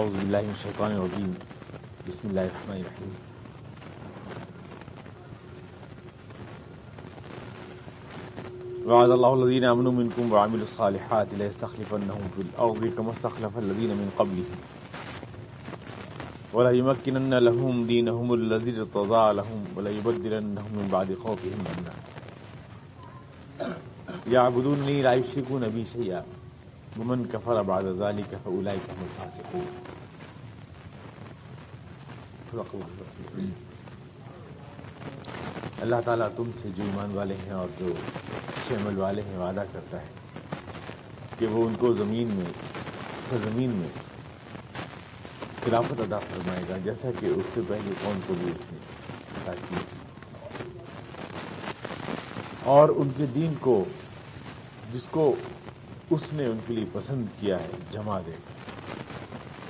أعوذ بالله من الشيطان الرجيم. بسم الله الرحمن الرحيم. وعد الله الذين آمنوا منكم وعملوا الصالحات ليستخلفنهم في الأرض كما استخلف الذين من قبلهم. ولا يمكنن لهم دينهم الذي ارتضى لهم ولا يبدلنهم من بعد خوفهم أمنا. يعبدونني لا يشركون بي شيئا. ومن كفر بعد ذلك فأولئك هم الفاسقون. صدق الله اللہ تعالیٰ تم سے جو ایمان والے ہیں اور جو اچھے عمل والے ہیں، وعدہ کرتا ہے کہ وہ ان کو زمین میں زمین میں خلافت ادا فرمائے گا، جیسا کہ اس سے پہلے کون کو بھی اس نے ادا کی اور ان کے دین کو، جس کو اس نے ان کے لیے پسند کیا ہے جما دے۔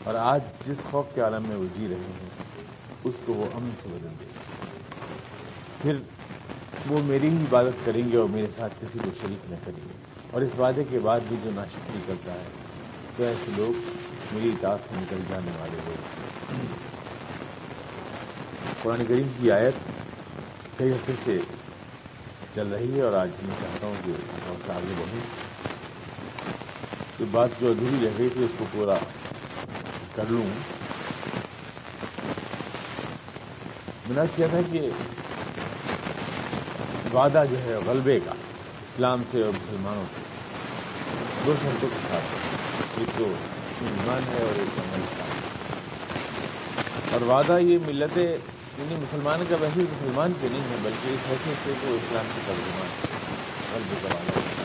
اور آج جس خوف کے عالم میں وہ جی رہے ہیں، اس کو وہ امن سے بدل دے۔ پھر وہ میری ہی عبادت کریں گے اور میرے ساتھ کسی کو شریک نہ کریں گے۔ اور اس وعدے کے بعد بھی جو ناشکری کرتا ہے، تو ایسے لوگ میری اطاعت سے نکل جانے والے لوگ قرآن کریم کی آیت کئی ہفتے سے چل رہی ہے اور آج میں چاہتا ہوں کہ بہت آگے بڑھوں یہ بات جو ادھوری رہ گئی تھی، اس کو پورا کر لوں۔ میں نے کیا تھا کہ وعدہ جو ہے غلبے کا، اسلام سے اور مسلمانوں سے۔ دو شرطوں کے ساتھ۔ ایک تو ایمان ہے اور ایک عمل کا۔ اور وعدہ یہ ملت یعنی مسلمان کا ویسے مسلمان کے نہیں ہے، بلکہ اس حیثیت سے وہ اسلام کی ترجمان غلبے کا وعدہ۔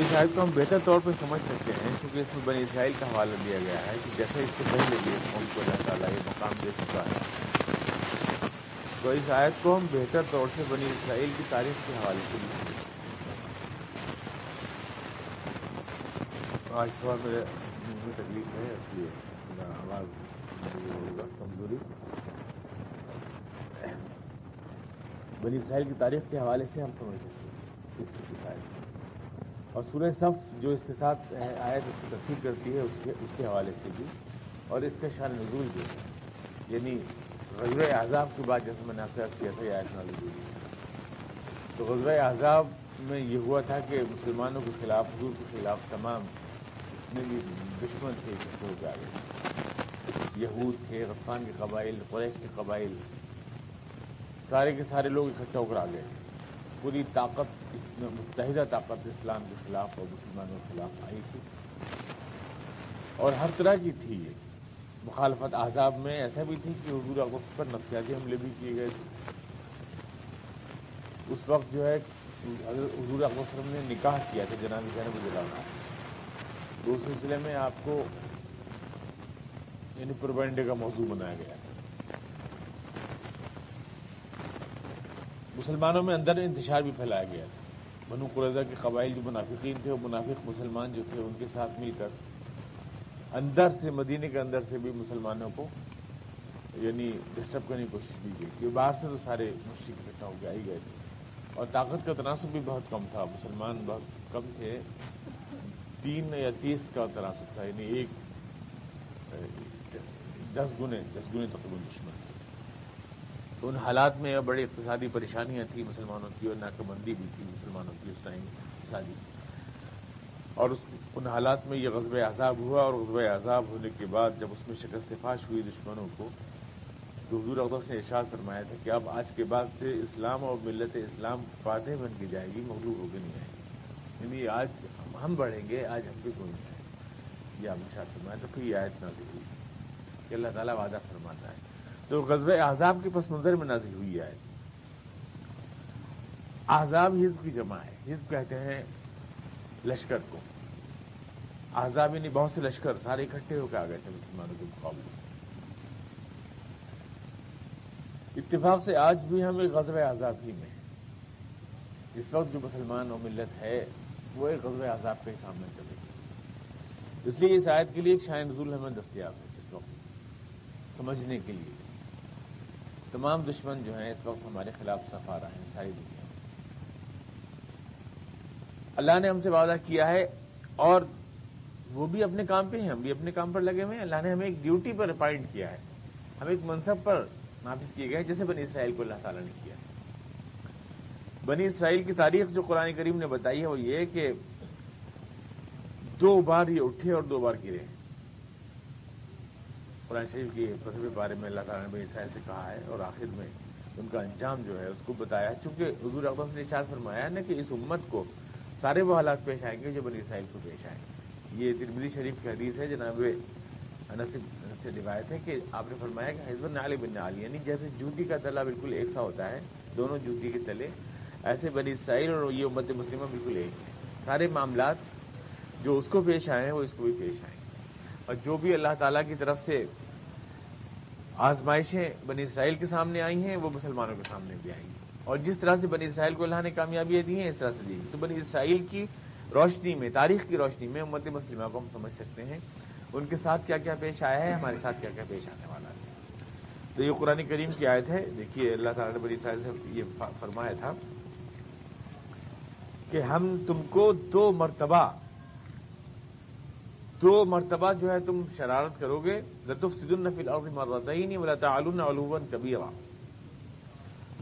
اس آیت کو ہم بہتر طور پہ سمجھ سکتے ہیں، کیونکہ اس میں بنی اسرائیل کا حوالہ دیا گیا ہے کہ جیسے اس سے پہلے بھی قوم کو اللہ تعالیٰ یہ مقام دے چکا ہے۔ تو اس آیت کو ہم بہتر طور سے بنی اسرائیل کی تاریخ کے حوالے سے بھی سمجھ آج تھوڑا میرے منہ میں تکلیف ہے، اس لیے آواز کمزوری۔ بنی اسرائیل کی تاریخ کے حوالے سے ہم سمجھ سکتے ہیں۔ اس کی شاید اور سورہ صف جو اس کے ساتھ آیت اس کی تفصیل کرتی ہے، اس کے اس کے حوالے سے بھی، اور اس کا شان نزول بھی ہے۔ یعنی غزب اعضاب کی بات جیسے میں نے آپ سے کیا تھا، یہ آیت نازل ہوئی۔ تو غزب اعضاب میں یہ ہوا تھا کہ مسلمانوں کے خلاف، حضور کے خلاف تمام جتنے بھی دشمن تھے ہو کے آگے یہود تھے غفان کے قبائل، قریش کے قبائل، سارے کے سارے لوگ اکٹھا ہو کر آ گئے۔ پوری طاقت متحدہ طاقت اسلام کے خلاف اور مسلمانوں کے خلاف آئی تھی۔ اور ہر طرح کی تھی یہ۔ مخالفت احزاب میں ایسا بھی تھی کہ حضور اگست پر نفسیاتی حملے بھی کیے گئے تھے۔ اس وقت جو ہے حضور اقوسلم نے نکاح کیا تھا جناب زینب جلانا تو اس سلسلے میں آپ کو یعنی پروپینڈے کا موضوع بنایا گیا تھا مسلمانوں میں اندر انتشار بھی پھیلایا گیا تھا۔ بنو قریضہ کے قبائل جو منافقین تھے، وہ منافق مسلمان جو تھے، ان کے ساتھ مل کر اندر سے، مدینے کے اندر سے بھی مسلمانوں کو یعنی ڈسٹرب کرنے کی کوشش کی گئی کہ باہر سے تو سارے مشرق اکٹھا ہو کے آئی گئے تھے۔ اور طاقت کا تناسب بھی بہت کم تھا۔ مسلمان بہت کم تھے۔ تین یا تیس کا تناسب تھا یعنی ایک، دس گنے دس گنے تقریباً دشمن تھے۔ تو ان حالات میں بڑی اقتصادی پریشانیاں تھیں مسلمانوں کی اور ناکہ بھی تھی مسلمانوں کی اس ٹائم اقتصادی اور اس ان حالات میں یہ غزب عذاب ہوا اور غزب عذاب ہونے کے بعد جب اس میں شکست فاش ہوئی دشمنوں کو، تو حضور اقدس نے ارشاد فرمایا تھا کہ اب آج کے بعد سے اسلام اور ملت اسلام فاتح بن کے جائے گی، مغلوب ہو کے نہیں آئے گی۔ یعنی آج ہم بڑھیں گے، آج ہم پہ کوئی نہیں آئے یہ آپ نے فرمایا تو پھر یہ آیت نازل ہوئی۔ کہ اللہ تعالیٰ وعدہ فرماتا ہے۔ تو غزب احزاب کے پس منظر میں نازل ہوئی ہے۔ احزاب حزب کی جمع ہے۔ حزب کہتے ہیں لشکر کو۔ احزاب یعنی بہت سے لشکر، سارے اکٹھے ہو کے آ گئے تھے مسلمانوں کے مقابلے۔ اتفاق سے آج بھی ہم ایک غزب احزاب ہی میں ہیں۔ اس وقت جو مسلمان و ملت ہے، وہ ایک غزب احزاب کے سامنے چلے گی اس لیے اس آیت کے لیے ایک شائن نزول ہمیں دستیاب ہے۔ اس وقت سمجھنے کے لیے۔ تمام دشمن جو ہیں اس وقت ہمارے خلاف سفا رہے ہیں، ساری دنیا اللہ نے ہم سے وعدہ کیا ہے اور وہ بھی اپنے کام پہ ہیں، ہم بھی اپنے کام پر لگے ہوئے ہیں۔ اللہ نے ہمیں ایک ڈیوٹی پر اپائنٹ کیا ہے۔ ہم ایک منصب پر نافذ کیے گئے جیسے بنی اسرائیل کو اللہ تعالیٰ نے کیا بنی اسرائیل کی تاریخ جو قرآن کریم نے بتائی ہے وہ یہ کہ دو بار یہ اٹھے اور دو بار گرے۔ قرآن شریف کی فصل بارے میں اللہ تعالیٰ نے بنی اسرائیل سے کہا ہے اور آخر میں ان کا انجام جو ہے اس کو بتایا چونکہ حضور اقبال نے اشار فرمایا نا کہ اس امت کو سارے وہ حالات پیش آئیں گے جو بنی اسرائیل کو پیش آئیں۔ گے یہ ترمدی شریف کی حدیث ہے جناب سے روایت ہے کہ آپ نے فرمایا کہ حزب نال بن نال یعنی جیسے جوتی کا تلا بالکل ایک سا ہوتا ہے، دونوں جوتی کے تلے، ایسے بنی اسرائیل اور یہ امت مسلمہ بالکل ایک ہے۔ سارے معاملات جو اس کو پیش آئے ہیں، وہ اس کو بھی پیش آئے ہیں اور جو بھی اللہ تعالیٰ کی طرف سے آزمائشیں بنی اسرائیل کے سامنے آئی ہیں، وہ مسلمانوں کے سامنے بھی آئیں گی۔ اور جس طرح سے بنی اسرائیل کو اللہ نے کامیابیاں دی ہیں، اس طرح سے دی تو بنی اسرائیل کی روشنی میں، تاریخ کی روشنی میں امت مسلمہ کو ہم سمجھ سکتے ہیں ان کے ساتھ کیا کیا پیش آیا ہے، ہمارے ساتھ کیا کیا پیش آنے والا ہے۔ تو یہ قرآن کریم کی آیت ہے۔ دیکھیے، اللہ تعالیٰ نے بنی اسرائیل سے یہ فرمایا تھا کہ ہم تم کو دو مرتبہ دو مرتبہ جو ہے تم شرارت کرو گے لطف سد النفی مرتا ہی نہیں تعلن علوم کبھی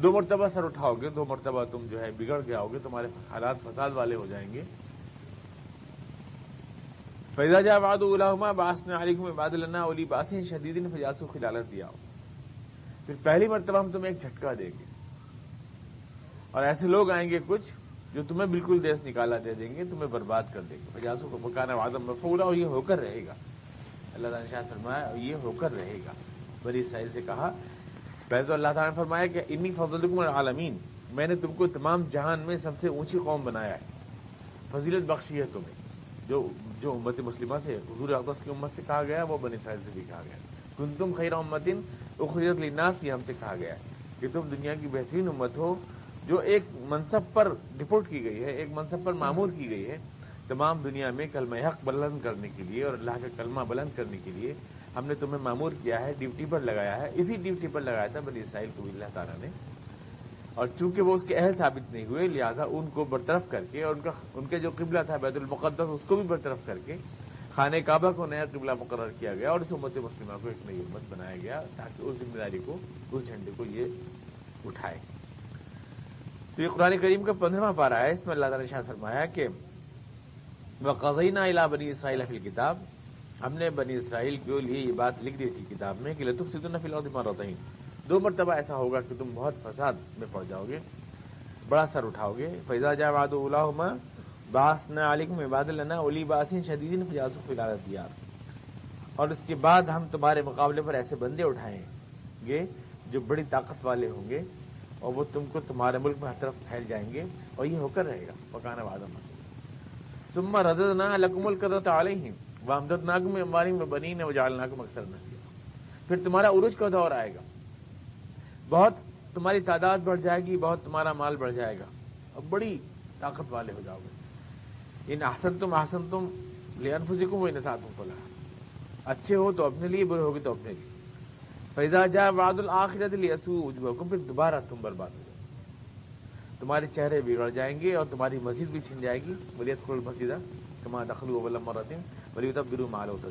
دو مرتبہ سر اٹھاؤ گے، دو مرتبہ تم جو ہے بگڑ کے آؤ گے تمہارے حالات فساد والے ہو جائیں گے۔ فیضا جا باد علامہ باس نے علیکم عباد اللہ علی باسیں شدید نے فجاس خلالت دیا پھر پہلی مرتبہ ہم تمہیں ایک جھٹکا دیں گے۔ اور ایسے لوگ آئیں گے کچھ جو تمہیں بالکل دیس نکالا دے دیں گے، تمہیں برباد کر دیں گے۔ فجاسوں کو مکانا وادم مفولا اور یہ ہو کر رہے گا۔ اللہ تعالیٰ نے شاہ فرمایا، اور یہ ہو کر رہے گا۔ بری اسرائیل سے کہا، پہلے تو اللہ تعالیٰ نے فرمایا کہ انی فضل عالمین میں نے تم کو تمام جہان میں سب سے اونچی قوم بنایا ہے۔ فضیلت بخشی ہے تمہیں۔ جو جو امت مسلمہ سے، حضور اقدس کی امت سے کہا گیا، وہ بنی اسرائیل سے بھی کہا گیا۔ کن تم خیر امتن اخریت لناس یہ ہم سے کہا گیا کہ تم دنیا کی بہترین امت ہو۔ جو ایک منصب پر رپورٹ کی گئی ہے، ایک منصب پر معمور کی گئی ہے تمام دنیا میں کلمہ حق بلند کرنے کے لیے اور اللہ کا کلمہ بلند کرنے کے لیے ہم نے تمہیں معمور کیا ہے، ڈیوٹی پر لگایا ہے۔ اسی ڈیوٹی پر لگایا تھا بنی اسرائیل کو، اللہ تعالیٰ نے۔ اور چونکہ وہ اس کے اہل ثابت نہیں ہوئے، لہٰذا ان کو برطرف کر کے اور ان کا، ان کے جو قبلہ تھا بیت المقدس، اس کو بھی برطرف کر کے خانہ کعبہ کو نیا قبلہ مقرر کیا گیا اور اس امت مسلمہ کو ایک نئی امت بنایا گیا تاکہ اس ذمہ داری کو، اس جھنڈے کو یہ اٹھائے۔ تو یہ قرآن کریم کا پندرہواں پارا ہے، اس میں اللہ تعالیٰ نے شاہ فرمایا کہ وہ قزینہ الا بنی اسرائیل فل کتاب ہم نے بنی اسرائیل کے لیے یہ بات لکھ دی تھی کتاب میں کہ لطف سید النفی الدمار ہوتا ہی دو مرتبہ ایسا ہوگا کہ تم بہت فساد میں پڑ جاؤ گے، بڑا سر اٹھاؤ گے۔ فیضا جا واد اللہ باس نہ علیکم عباد اللہ اولی باسی شدید فجاز فلالت دیا اور اس کے بعد ہم تمہارے مقابلے پر ایسے بندے اٹھائیں گے جو بڑی طاقت والے ہوں گے۔ اور وہ تم کو تمہارے ملک میں ہر طرف پھیل جائیں گے اور یہ ہو کر رہے گا پکانا وعدہ۔ سما ردد نہ لکمل کرت آلے ہی وہ امدد ناگ میں امباری میں بنی نے وہ جال مقصد نہ کیا پھر تمہارا عروج کا دور آئے گا؟ بہت تمہاری تعداد بڑھ جائے گی، بہت تمہارا مال بڑھ جائے گا۔ اور بڑی طاقت والے ہو جاؤ گے۔ ان احسن تم احسن تم لے انفسی کو وہ انسات ہوں کھولا اچھے ہو تو اپنے لیے، برے ہوگی تو اپنے لیے۔ فیضا جا واد الآخرت لیسو پھر دوبارہ تم برباد ہو جاؤ۔ تمہارے چہرے بگڑ جائیں گے اور تمہاری مسجد بھی چھن جائے گی۔ ولیت خل مسجد تمہارا دخل ولم مرتن ولی تب گرو مال ہوتا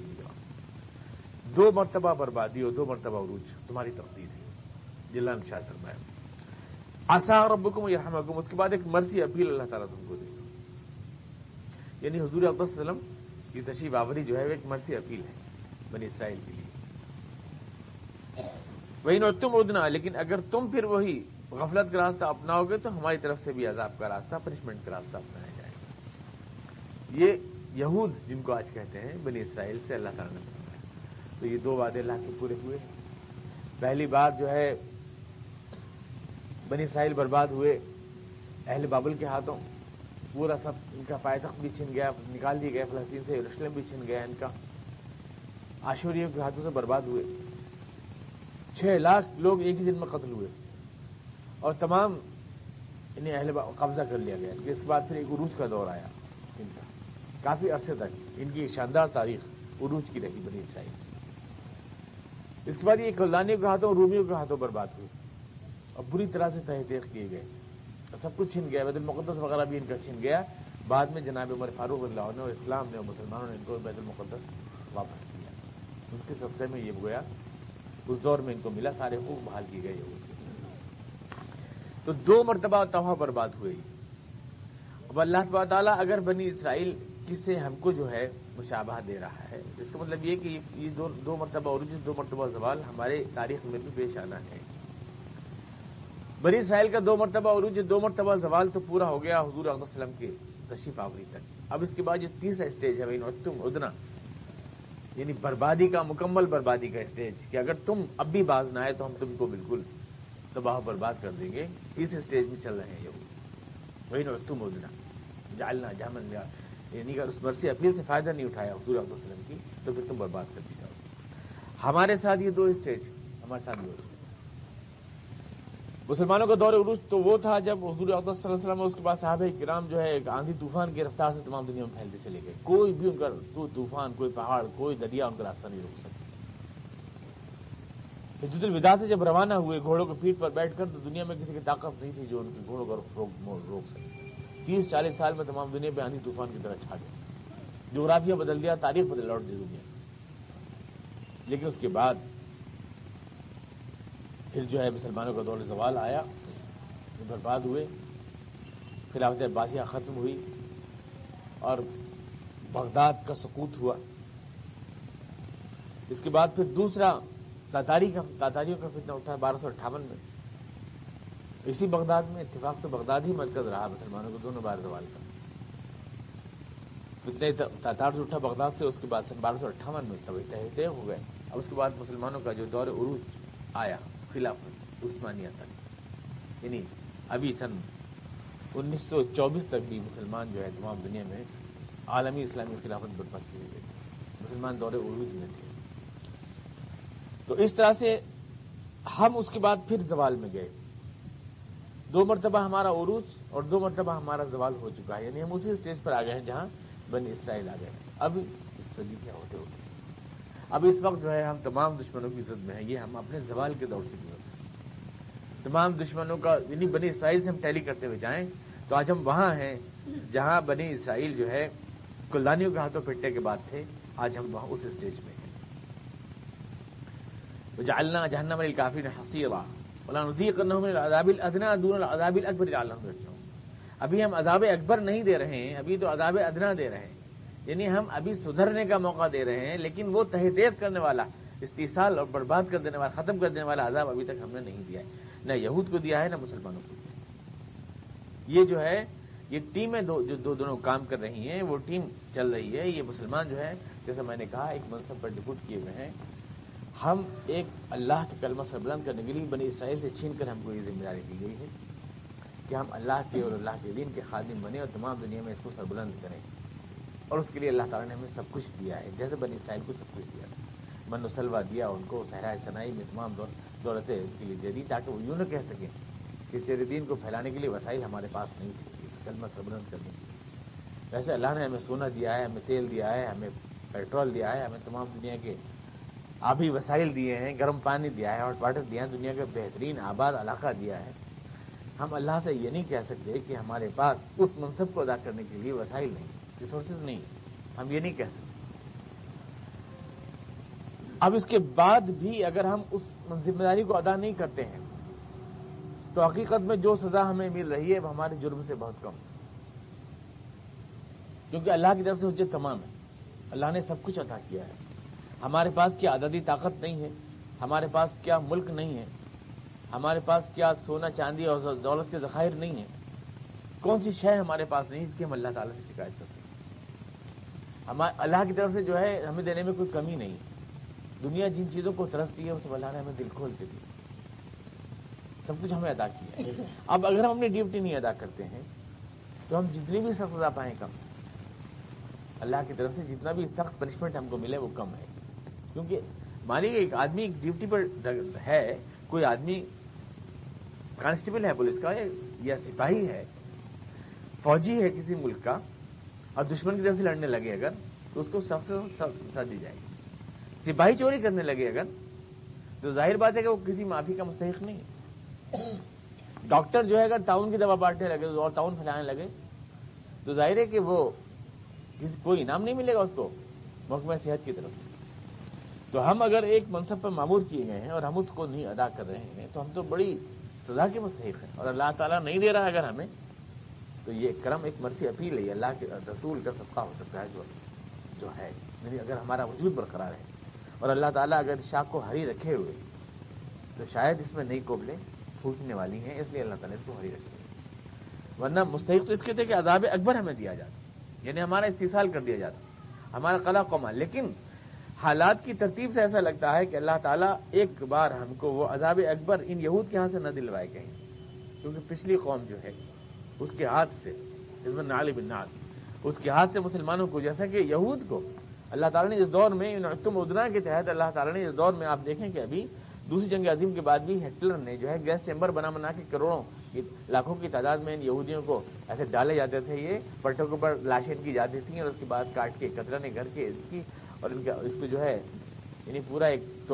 دو مرتبہ بربادی ہو دو مرتبہ عروج۔ تمہاری تقدیر ہے۔ جلان شاہ فرمایا۔ آسا ربکم یرحمکم اس کے بعد ایک مرضی اپیل اللہ تعالیٰ تم کو دے یعنی حضور عبد السلم کی تشریف آوری جو ہے، وہ ایک مرضی اپیل ہے بنی اسرائیل کے لیے۔ وہی نو تم ادنا لیکن اگر تم پھر وہی غفلت کا راستہ اپناؤ گے تو ہماری طرف سے بھی عذاب کا راستہ پنشمنٹ کا راستہ اپنایا جائے گا۔ یہ یہود جن کو آج کہتے ہیں، بنی اسرائیل سے اللہ تعالیٰ نے تو یہ دو وعدے اللہ کے پورے ہوئے۔ پہلی بات جو ہے، بنی اسرائیل برباد ہوئے اہل بابل کے ہاتھوں۔ پورا سب ان کا پائتخت بھی چھن گیا، نکال دیے گئے، فلسطین سے رسلم بھی چھن گیا ان کا۔ آشوریوں کے ہاتھوں سے برباد ہوئے۔ چھ لاکھ لوگ ایک ہی دن میں قتل ہوئے اور تمام انہیں اہل قبضہ کر لیا گیا۔ اس کے بعد پھر ایک عروج کا دور آیا۔ ان کا۔ کافی عرصے تک ان کی شاندار تاریخ عروج کی رہی بنی اسرائیل۔ اس کے بعد یہ کلدانیوں کے ہاتھوں رومیوں کے ہاتھوں برباد ہوئی اور بری طرح سے تحقیق کیے گئے۔ سب کچھ چھن گیا۔ بیت المقدس وغیرہ بھی ان کا چھن گیا۔ بعد میں جناب عمر فاروق اللہ نے اور اسلام نے اور مسلمانوں نے ان کو بیت المقدس واپس کیا۔ ان کے سفر میں یہ گویا اس دور میں ان کو ملا، سارے حقوق بحال کی گئے تو دو مرتبہ توحا برباد ہوئی۔ اب اللہ تعالیٰ اگر بنی اسرائیل سے ہم کو جو ہے مشابہ دے رہا ہے اس کا مطلب یہ کہ یہ دو مرتبہ اور دو مرتبہ زوال ہمارے تاریخ میں بھی پیش آنا ہے۔ بنی اسرائیل کا دو مرتبہ عروج دو مرتبہ زوال تو پورا ہو گیا حضور علیہ وسلم کے تشریف آوری تک۔ اب اس کے بعد جو تیسرا اسٹیج ہے تم ادنا۔ یعنی بربادی کا مکمل بربادی کا اسٹیج کہ اگر تم اب بھی باز نہ آئے تو ہم تم کو بالکل تباہ و برباد کر دیں گے۔ اس اسٹیج میں چل رہے ہیں یہ وہی نو تم ادنا جالنا جامن لیا۔ یعنی اگر اس مرسی اپیل سے فائدہ نہیں اٹھایا حضور علیہ وسلم کی، تو پھر تم برباد کر دی جاؤ ہمارے ساتھ یہ دو اسٹیج ہمارے ساتھ دو۔ مسلمانوں کا دور عروج تو وہ تھا جب حضور صلی اللہ علیہ وسلم اس کے بعد صحابہ کرام جو ہے آندھی طوفان کی رفتار سے تمام دنیا میں پھیلتے چلے گئے۔ کوئی بھی ان کا کوئی طوفان، کوئی پہاڑ، کوئی دریا ان کا راستہ نہیں روک سکتا۔ حجت الوداع سے جب روانہ ہوئے، گھوڑوں کے پیٹ پر بیٹھ کر تو دنیا میں کسی کی طاقت نہیں تھی جو ان کے گھوڑوں کو روک سکے۔ تیس، چالیس سال میں تمام دنیا پہ آندھی طوفان کی طرح چھا گیا۔ جغرافیہ بدل دیا تاریخ بدل لوٹ دی دنیا۔ لیکن اس کے بعد پھر جو ہے مسلمانوں کا دور زوال آیا برباد ہوئے، خلافت عباسیہ ختم ہوئی اور بغداد کا سکوت ہوا۔ اس کے بعد پھر دوسرا تاتاری کا تاتاریوں کا فتنہ اٹھا بارہ سو اٹھاون میں۔ اسی بغداد میں اتفاق سے بغداد ہی مرکز رہا مسلمانوں کو دونوں بار زوال کا۔ فتنے تاتار سے اٹھا بغداد سے، اس کے بعد سن بارہ سو اٹھاون میں طے ہو گئے۔ اب اس کے بعد مسلمانوں کا جو دور عروج آیا۔ خلافت عثمانیہ تک یعنی ابھی سن انیس سو چوبیس تک بھی مسلمان جو ہے تمام دنیا میں عالمی اسلامی خلافت برپا کی ہوئی مسلمان دور عروج میں تھے۔ تو اس طرح سے ہم اس کے بعد پھر زوال میں گئے۔ دو مرتبہ ہمارا عروج اور دو مرتبہ ہمارا زوال ہو چکا ہے۔ یعنی ہم اسی اسٹیج پر آ گئے ہیں جہاں بنی اسرائیل آ گئے اب اس صدی کیا ہوتے ہوتے؟ اب اس وقت جو ہے ہم تمام دشمنوں کی عزت میں ہیں۔ یہ ہم اپنے زوال کے دور سے بھی ہوتے۔ ہیں تمام دشمنوں کا یعنی بنی اسرائیل سے ہم ٹیلی کرتے ہوئے جائیں تو آج ہم وہاں ہیں جہاں بنی اسرائیل جو ہے کلدانیوں کے ہاتھوں پھٹنے کے بعد تھے۔ آج ہم وہاں اس اسٹیج میں ہیں۔ جالنا جہنم علی کافی نے ہنسی عذاب الدنا دون عذاب اکبر ابھی ہم عذاب اکبر نہیں دے رہے ہیں، ابھی تو عذاب ادنا دے رہے ہیں۔ یعنی ہم ابھی سدھرنے کا موقع دے رہے ہیں، لیکن وہ تحدید کرنے والا، استحصال اور برباد کر دینے والا، ختم کر دینے والا عذاب ابھی تک ہم نے نہیں دیا ہے۔ نہ یہود کو دیا ہے، نہ مسلمانوں کو دیا یہ جو ہے، یہ ٹیمیں دو، جو دو دونوں کام کر رہی ہیں، وہ ٹیم چل رہی ہے۔ یہ مسلمان جو ہے، جیسا میں نے کہا، ایک منصب پر ڈپوٹ کیے ہوئے ہیں۔ ہم ایک اللہ کے کلمہ سربلند کرنے کے لیے بنی اسرائیل سے چھین کر ہم کو یہ ذمہ داری دی گئی ہے کہ ہم اللہ کے اور اللہ کے دین کے خادم بنے اور تمام دنیا میں اس کو سربلند کریں۔ اور اس کے لیے اللہ تعالیٰ نے ہمیں سب کچھ دیا ہے۔ جیسے بنی اسرائیل کو سب کچھ دیا تھا۔ من و سلوا دیا ان کو، صحرائے سنائی میں تمام دولتیں ان کے لیے دے دی تاکہ وہ یوں نہ کہہ سکیں کہ تیرے دین کو پھیلانے کے لیے وسائل ہمارے پاس نہیں تھے۔ کلمہ سربرند کرنے کے لیے ویسے اللہ نے ہمیں سونا دیا ہے، ہمیں تیل دیا ہے، ہمیں پیٹرول دیا ہے، ہمیں تمام دنیا کے آبی وسائل دیے ہیں، گرم پانی دیا ہے، ہاٹ واٹر دیا ہے، دنیا کا بہترین آباد علاقہ دیا ہے۔ ہم اللہ سے یہ نہیں کہہ سکتے کہ ہمارے پاس اس منصب کو ادا کرنے کے لیے وسائل نہیں۔ ریسورسز نہیں ہم یہ نہیں کہہ سکتے۔ اب اس کے بعد بھی اگر ہم اس ذمہ داری کو ادا نہیں کرتے ہیں، تو حقیقت میں جو سزا ہمیں مل رہی ہے، وہ ہمارے جرم سے بہت کم کیونکہ اللہ کی طرف سے حجت تمام ہے۔ اللہ نے سب کچھ عطا کیا ہے۔ ہمارے پاس کیا عددی طاقت نہیں ہے؟ ہمارے پاس کیا ملک نہیں ہے؟ ہمارے پاس کیا سونا، چاندی اور دولت کے ذخائر نہیں ہے کون سی شے ہمارے پاس نہیں، اس کی ہم اللہ تعالیٰ سے شکایت کرتے ہیں۔ اللہ کی طرف سے جو ہے ہمیں دینے میں کوئی کمی نہیں۔ دنیا جن چیزوں کو ترستی ہے اس اللہ نے ہمیں دل کھول کے دی۔ سب کچھ ہمیں ادا کیا ہے۔ اب اگر ہم اپنی ڈیوٹی نہیں ادا کرتے ہیں، تو ہم جتنی بھی سخت سزا پائیں کم۔ اللہ کی طرف سے جتنا بھی سخت پنشمنٹ ہم کو ملے، وہ کم ہے۔ کیونکہ مانیے ایک آدمی ڈیوٹی پر ہے، کوئی آدمی کانسٹیبل ہے، پولیس کا یا سپاہی ہے، فوجی ہے کسی ملک کا اور دشمن کی طرف سے لڑنے لگے اگر، تو اس کو سخت سے سزا دی جائے گی۔ سپاہی چوری کرنے لگے اگر، تو ظاہر بات ہے کہ وہ کسی معافی کا مستحق نہیں ہے۔ ڈاکٹر جو ہے اگر ٹاؤن کی دوا بانٹنے لگے، اور ٹاؤن پھیلانے لگے، تو ظاہر ہے کہ وہ کسی، کوئی انعام نہیں ملے گا اس کو محکمہ صحت کی طرف سے۔ تو ہم اگر ایک منصب پر معمور کیے گئے ہیں اور ہم اس کو نہیں ادا کر رہے ہیں، تو ہم تو بڑی سزا کے مستحق ہیں۔ اور اللہ تعالیٰ نہیں دے رہا اگر ہمیں تو یہ کرم ایک مرضی اپیل ہے اللہ کے رسول کا صدقہ ہو سکتا ہے جو جو ہے۔ یعنی اگر ہمارا وجود برقرار ہے اور اللہ تعالیٰ اگر شاخ کو ہری رکھے ہوئے، تو شاید اس میں نئی کوبلیں پھوٹنے والی ہیں، اس لیے اللہ تعالیٰ اس کو ہری رکھے۔ ورنہ مستحق تو اس کے تھے کہ عذاب اکبر ہمیں دیا جاتا یعنی ہمارا استحصال کر دیا جاتا ہمارا قلع قوما لیکن حالات کی ترتیب سے ایسا لگتا ہے کہ اللہ تعالیٰ ایک بار ہم کو وہ عذاب اکبر ان یہود کے ہاتھ سے نہ دلوائے کہیں۔ کیونکہ پچھلی قوم جو ہے اس کے ہاتھ سے اس نال بن نال اس کے ہاتھ سے مسلمانوں کو، جیسا کہ یہود کو۔ اللہ تعالیٰ نے اس دور میں تم ادنا کے تحت اللہ تعالیٰ نے اس دور میں، آپ دیکھیں کہ ابھی دوسری جنگ عظیم کے بعد بھی ہٹلر نے جو ہے گیس چیمبر بنا بنا کے کروڑوں لاکھوں کی تعداد میں ان یہودیوں کو ایسے ڈالے جاتے تھے، یہ پٹوں کے اوپر لاشیں کی جاتی تھیں اور اس کے بعد کاٹ کے کترا نے گھر کے کی اور ان کا، اس کو جو ہے یعنی پورا ایک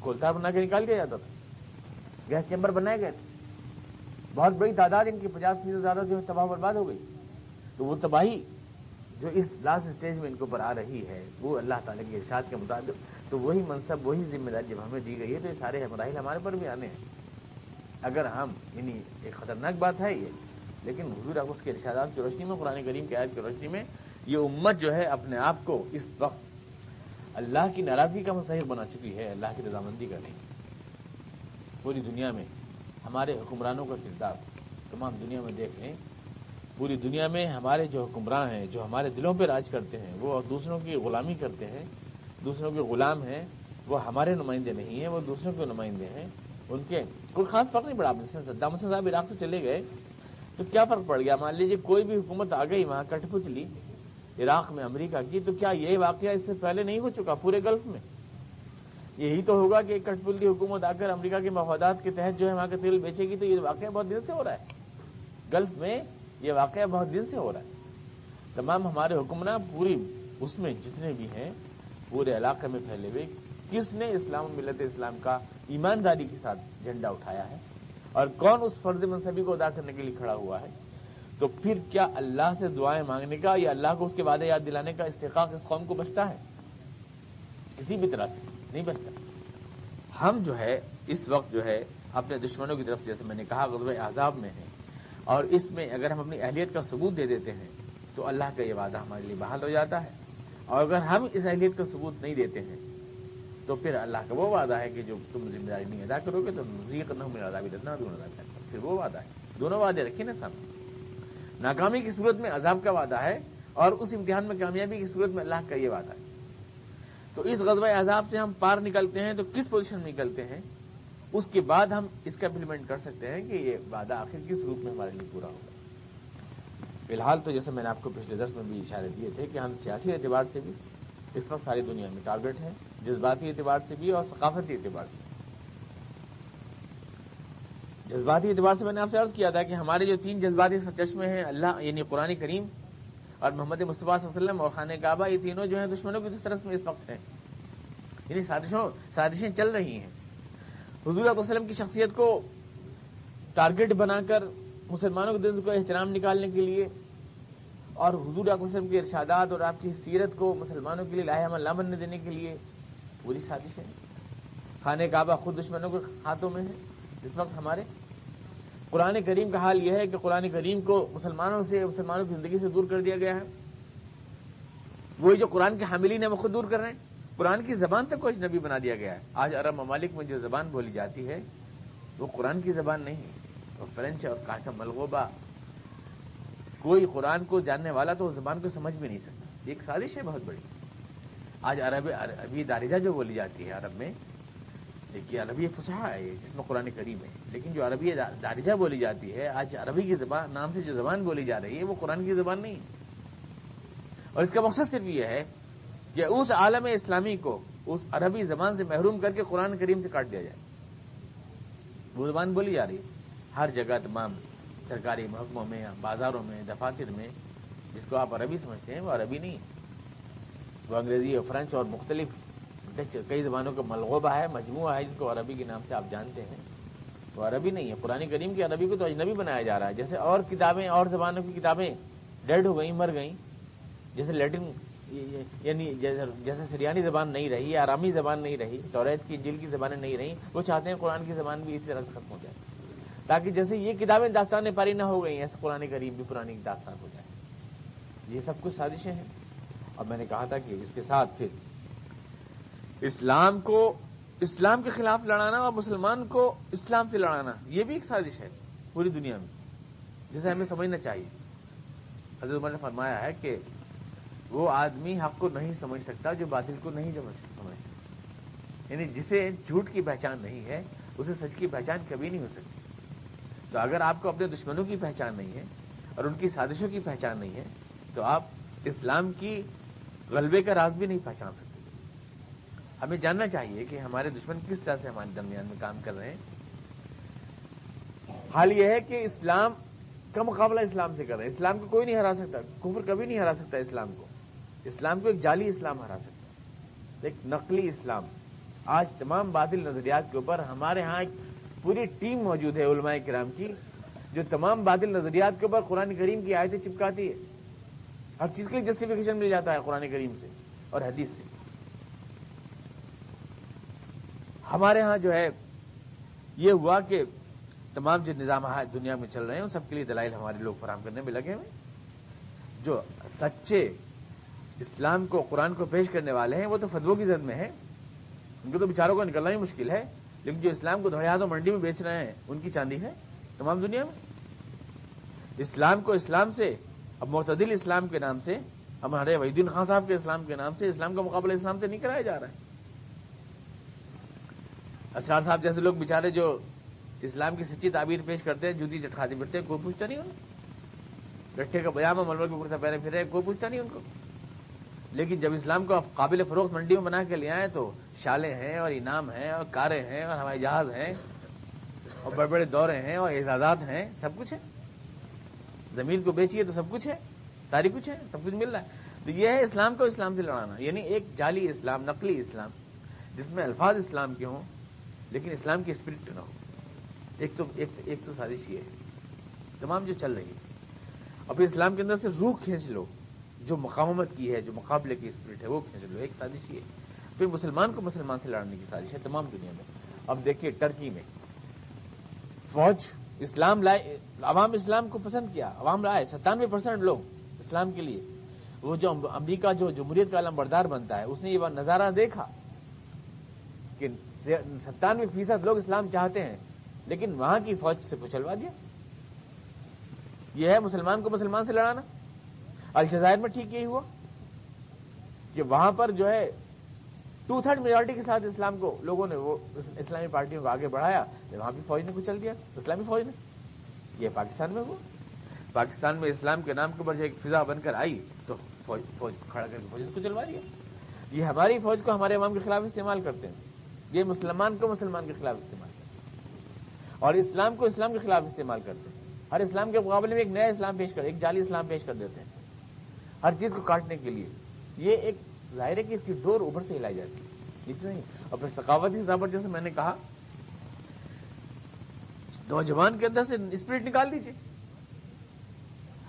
کولتار بنا کے نکال دیا جاتا تھا۔ گیس چیمبر بنائے گئے تھے۔ بہت بڑی تعداد ان کی پچاس فیصد زیادہ جو ہے تباہ برباد ہو گئی۔ تو وہ تباہی جو اس لاسٹ اسٹیج میں ان کو پر آ رہی ہے، وہ اللہ تعالیٰ کے ارشاد کے مطابق، تو وہی منصب، وہی ذمہ داری جب ہمیں دی گئی ہے، تو یہ سارے مراحل ہمارے پر بھی آنے ہیں۔ اگر ہم یعنی ایک خطرناک بات ہے یہ، لیکن حضور اس کے ارشادات کی روشنی میں، قرآن کریم کی عائد کی روشنی میں، یہ امت جو ہے اپنے آپ کو اس وقت اللہ کی ناراضگی کا مستحق بنا چکی ہے، اللہ کی رضامندی کا نہیں پوری دنیا میں ہمارے حکمرانوں کا کردار۔ تمام دنیا میں دیکھ لیں، پوری دنیا میں ہمارے جو حکمراں ہیں، جو ہمارے دلوں پہ راج کرتے ہیں، وہ دوسروں کی غلامی کرتے ہیں، دوسروں کے غلام ہیں، وہ ہمارے نمائندے نہیں ہیں، وہ دوسروں کے نمائندے ہیں۔ ان کے کوئی خاص فرق نہیں پڑا۔ آپ صدام حسین صاحب عراق سے چلے گئے، تو کیا فرق پڑ گیا؟ مان لیجیے کوئی بھی حکومت آ گئی، وہاں کٹ پچلی عراق میں، امریکہ کی، تو کیا یہ واقعہ اس سے پہلے نہیں ہو چکا پورے گلف میں؟ یہی تو ہوگا کہ کٹ پل کی حکومت آ کر امریکہ کے مفادات کے تحت جو ہے وہاں کا تیل بیچے گی تو یہ واقعہ بہت دن سے ہو رہا ہے۔ گلف میں یہ واقعہ بہت دن سے ہو رہا ہے۔ تمام ہمارے حکمراں پوری اس میں جتنے بھی ہیں، پورے علاقے میں پھیلے ہوئے کس نے اسلام ملت اسلام کا ایمانداری کے ساتھ جھنڈا اٹھایا ہے اور کون اس فرض منصبی کو ادا کرنے کے لیے کھڑا ہوا ہے؟ تو پھر کیا اللہ سے دعائیں مانگنے کا یا اللہ کو اس کے وعدے یاد دلانے کا استحقاق اس قوم کو بچتا ہے؟ کسی بھی طرح سے۔ نہیں بچتا۔ ہم جو ہے، اس وقت جو ہے، اپنے دشمنوں کی طرف سے، جیسے میں نے کہا غزب عذاب میں ہیں۔ اور اس میں اگر ہم اپنی اہلیت کا ثبوت دے دیتے ہیں، تو اللہ کا یہ وعدہ ہمارے لیے بحال ہو جاتا ہے۔ اور اگر ہم اس اہلیت کا ثبوت نہیں دیتے ہیں، تو پھر اللہ کا وہ وعدہ ہے کہ جو تم ذمہ داری نہیں ادا کرو گے، تو نہ میرا ادا بھی دینا دونوں ادا کرنا پھر وہ وعدہ ہے۔ دونوں وعدے رکھے نا سامنے۔ ناکامی کی صورت میں عذاب کا وعدہ ہے، اور اس امتحان میں کامیابی کی صورت میں اللہ کا یہ وعدہ ہے۔ تو اس غزوہ عذاب سے ہم پار نکلتے ہیں تو کس پوزیشن میں نکلتے ہیں؟ اس کے بعد ہم اس کا امپلیمنٹ کر سکتے ہیں کہ یہ وعدہ آخر کس روپ میں ہمارے لیے پورا ہوگا۔ فی الحال تو جیسے میں نے آپ کو پچھلے درس میں بھی اشارے دیے تھے کہ ہم سیاسی اعتبار سے بھی اس وقت ساری دنیا میں ٹارگیٹ ہیں، جذباتی اعتبار سے بھی اور ثقافتی اعتبار سے جذباتی اعتبار سے میں نے آپ سے عرض کیا تھا کہ ہمارے جو تین جذباتی چشمے ہیں، اللہ یعنی قرآن کریم اور محمد مصطفیٰ صلی اللہ علیہ وسلم اور خانہ کعبہ، یہ تینوں جو ہیں دشمنوں کی طرف میں اس وقت ہیں۔ یعنی سازشوں، سازشیں چل رہی ہیں۔ حضور علیہ وسلم کی شخصیت کو ٹارگٹ بنا کر مسلمانوں کے دل کو احترام نکالنے کے لیے اور حضور علیہ وسلم کے ارشادات اور آپ کی سیرت کو مسلمانوں کے لیے لاہ عمل نہ بننے دینے کے لیے پوری سازشیں۔ خانہ کعبہ خود دشمنوں کے ہاتھوں میں ہے اس وقت ہمارے قرآن کریم کا حال یہ ہے کہ قرآن کریم کو مسلمانوں سے، مسلمانوں کی زندگی سے دور کر دیا گیا ہے۔ وہی جو قرآن کے حاملین ہیں وہ خود دور کر رہے ہیں۔ قرآن کی زبان تک کچھ نبی بنا دیا گیا ہے۔ آج عرب ممالک میں جو زبان بولی جاتی ہے، وہ قرآن کی زبان نہیں ہے۔ وہ فرینچ اور کا ملغوبہ۔ کوئی قرآن کو جاننے والا تو اس زبان کو سمجھ بھی نہیں سکتا۔ یہ ایک سازش ہے بہت بڑی۔ آج عرب ابھی دارجہ جو بولی جاتی ہے عرب میں دیکھیے، عربی فسحا ہے جس میں قرآن کریم ہے۔ لیکن جو عربی دارجہ بولی جاتی ہے، آج عربی کی زبان، نام سے جو زبان بولی جا رہی ہے، وہ قرآن کی زبان نہیں۔ اور اس کا مقصد صرف یہ ہے کہ اس عالم اسلامی کو اس عربی زبان سے محروم کر کے قرآن کریم سے کاٹ دیا جائے۔ وہ زبان بولی جا رہی ہے۔ ہر جگہ تمام سرکاری محکموں میں، بازاروں میں، دفاتر میں، جس کو آپ عربی سمجھتے ہیں، وہ عربی نہیں وہ انگریزی اور فرینچ اور مختلف کئی زبانوں کا ملغوبہ ہے، مجموعہ ہے، جس کو عربی کے نام سے آپ جانتے ہیں۔ وہ عربی نہیں ہے، قرآن کریم کی عربی کو تو اجنبی بنایا جا رہا ہے۔ جیسے اور کتابیں، اور زبانوں کی کتابیں ڈیڈ ہو گئی مر گئی جیسے لیٹن یعنی جیسے سریانی زبان نہیں رہی، آرامی زبان نہیں رہی، توریت کی جل کی زبانیں نہیں رہی، وہ چاہتے ہیں قرآن کی زبان بھی اسی طرح سے ختم ہو جائے۔ تاکہ جیسے یہ کتابیں داستان پاری نہ ہو گئی ایسے قرآن کریم بھی پرانی داستان ہو جائے یہ سب کچھ سازشیں ہیں۔ اور میں نے کہا تھا کہ اس کے ساتھ پھر اسلام کو، اسلام کے خلاف لڑانا اور مسلمان کو اسلام سے لڑانا، یہ بھی ایک سازش ہے پوری دنیا میں جسے ہمیں سمجھنا چاہیے۔ حضرت عمر نے فرمایا ہے کہ وہ آدمی حق کو نہیں سمجھ سکتا جو باطل کو نہیں سمجھ سکتا۔ یعنی جسے جھوٹ کی پہچان نہیں ہے، اسے سچ کی پہچان کبھی نہیں ہو سکتی۔ تو اگر آپ کو اپنے دشمنوں کی پہچان نہیں ہے اور ان کی سازشوں کی پہچان نہیں ہے، تو آپ اسلام کی غلبے کا راز بھی نہیں پہچان سکتے۔ ہمیں جاننا چاہیے کہ ہمارے دشمن کس طرح سے ہمارے درمیان میں کام کر رہے ہیں۔ حال یہ ہے کہ اسلام کا مقابلہ اسلام سے کر رہے ہیں۔ اسلام کو کوئی نہیں ہرا سکتا، کفر کبھی نہیں ہرا سکتا اسلام کو۔ اسلام کو ایک جعلی اسلام ہرا سکتا ایک نقلی اسلام۔ آج تمام بادل نظریات کے اوپر ہمارے ہاں ایک پوری ٹیم موجود ہے علماء کرام کی، جو تمام بادل نظریات کے اوپر قرآن کریم کی آیتیں چپکاتی ہے۔ ہر چیز کے لیے جسٹیفیکیشن مل جاتا ہے قرآن کریم سے اور حدیث سے۔ ہمارے ہاں جو ہے، یہ ہوا کہ تمام جو نظام دنیا میں چل رہے ہیں، ان سب کے لیے دلائل ہمارے لوگ فراہم کرنے میں لگے ہوئے جو سچے اسلام کو، قرآن کو پیش کرنے والے ہیں، وہ تو فتو کی زد میں ہیں۔ ان کو تو بچاروں کا نکلنا ہی مشکل ہے، لیکن جو اسلام کو دھڑیات و منڈی میں بیچ رہے ہیں، ان کی چاندی ہے تمام دنیا میں۔ اسلام کو اسلام سے، اب معتدل اسلام کے نام سے، ہمارے وحید خان صاحب کے اسلام کے نام سے، اسلام کا مقابلہ اسلام سے نہیں کرایا جا رہا ہے۔ اسرار صاحب جیسے لوگ بےچارے جو اسلام کی سچی تعبیر پیش کرتے ہیں جوتی چٹکھاتے پھرتے کوئی پوچھتا نہیں انہیں گٹھے کا بیام ملبل کے کرتا پہلے پھرے، کوئی پوچھتا نہیں ان کو۔ لیکن جب اسلام کو قابل فروخت منڈی میں بنا کے لے آئے تو شالے ہیں اور انعام ہیں اور کاریں ہیں اور ہوائی جہاز ہیں اور بڑے بڑے دورے ہیں اور اعزازات ہیں، سب کچھ ہے۔ زمین کو بیچیے تو سب کچھ ہے ساری کچھ ہے، سب کچھ مل رہا ہے۔ تو یہ ہے اسلام کو اسلام سے لڑانا یعنی ایک جعلی اسلام، نقلی اسلام، جس میں الفاظ اسلام کے ہوں۔ لیکن اسلام کی اسپرٹ نہ ہو۔ ایک تو ایک تو سازش یہ ہے۔ تمام جو چل رہی ہے۔ اور پھر اسلام کے اندر سے روح کھینچ لو۔ جو مقامت کی ہے، جو مقابلے کی اسپرٹ ہے، وہ کھینچ لو۔ ایک سازش یہ ہے۔ پھر مسلمان کو مسلمان سے لڑنے کی سازش ہے تمام دنیا میں۔ اب دیکھیے ٹرکی میں۔ فوج، اسلام لائے عوام اسلام کو پسند کیا۔ عوام لائے ستانوے پرسینٹ لوگ اسلام کے لیے۔ وہ جو امریکہ جو جمہوریت کا علم بردار بنتا ہے، اس نے یہ نظارہ دیکھا کہ ستانوے فیصد لوگ اسلام چاہتے ہیں، لیکن وہاں کی فوج سے کچلوا دیا۔ یہ ہے مسلمان کو مسلمان سے لڑانا۔ الجزائر میں ٹھیک یہی ہوا کہ وہاں پر جو ہے ٹو تھرڈ میجورٹی کے ساتھ اسلام کو لوگوں نے وہ اسلامی پارٹیوں کو آگے بڑھایا وہاں بھی فوج نے کچل دیا۔ اسلامی فوج نے۔ یہ پاکستان میں ہوا۔ پاکستان میں اسلام کے نام کے اوپر ایک فضا بن کر آئی، تو فوج فوج کھڑا کر کے فوج کو چلوا دیا۔ یہ ہماری فوج کو ہمارے عوام کے خلاف استعمال کرتے ہیں۔ یہ مسلمان کو مسلمان کے خلاف استعمال کرتے ہیں۔ اور اسلام کو اسلام کے خلاف استعمال کرتے ہیں۔ ہر اسلام کے مقابلے میں ایک نیا اسلام پیش کر، ایک جعلی اسلام پیش کر دیتے ہیں۔ ہر چیز کو کاٹنے کے لیے۔ یہ ایک ظاہر ہے کہ اس کی ڈور اوپر سے ہلائی جاتی ہے۔ نیچے نہیں اور پھر ثقافتی سطح پر جیسے میں نے کہا، نوجوان کے اندر سے اسپرٹ نکال دیجیے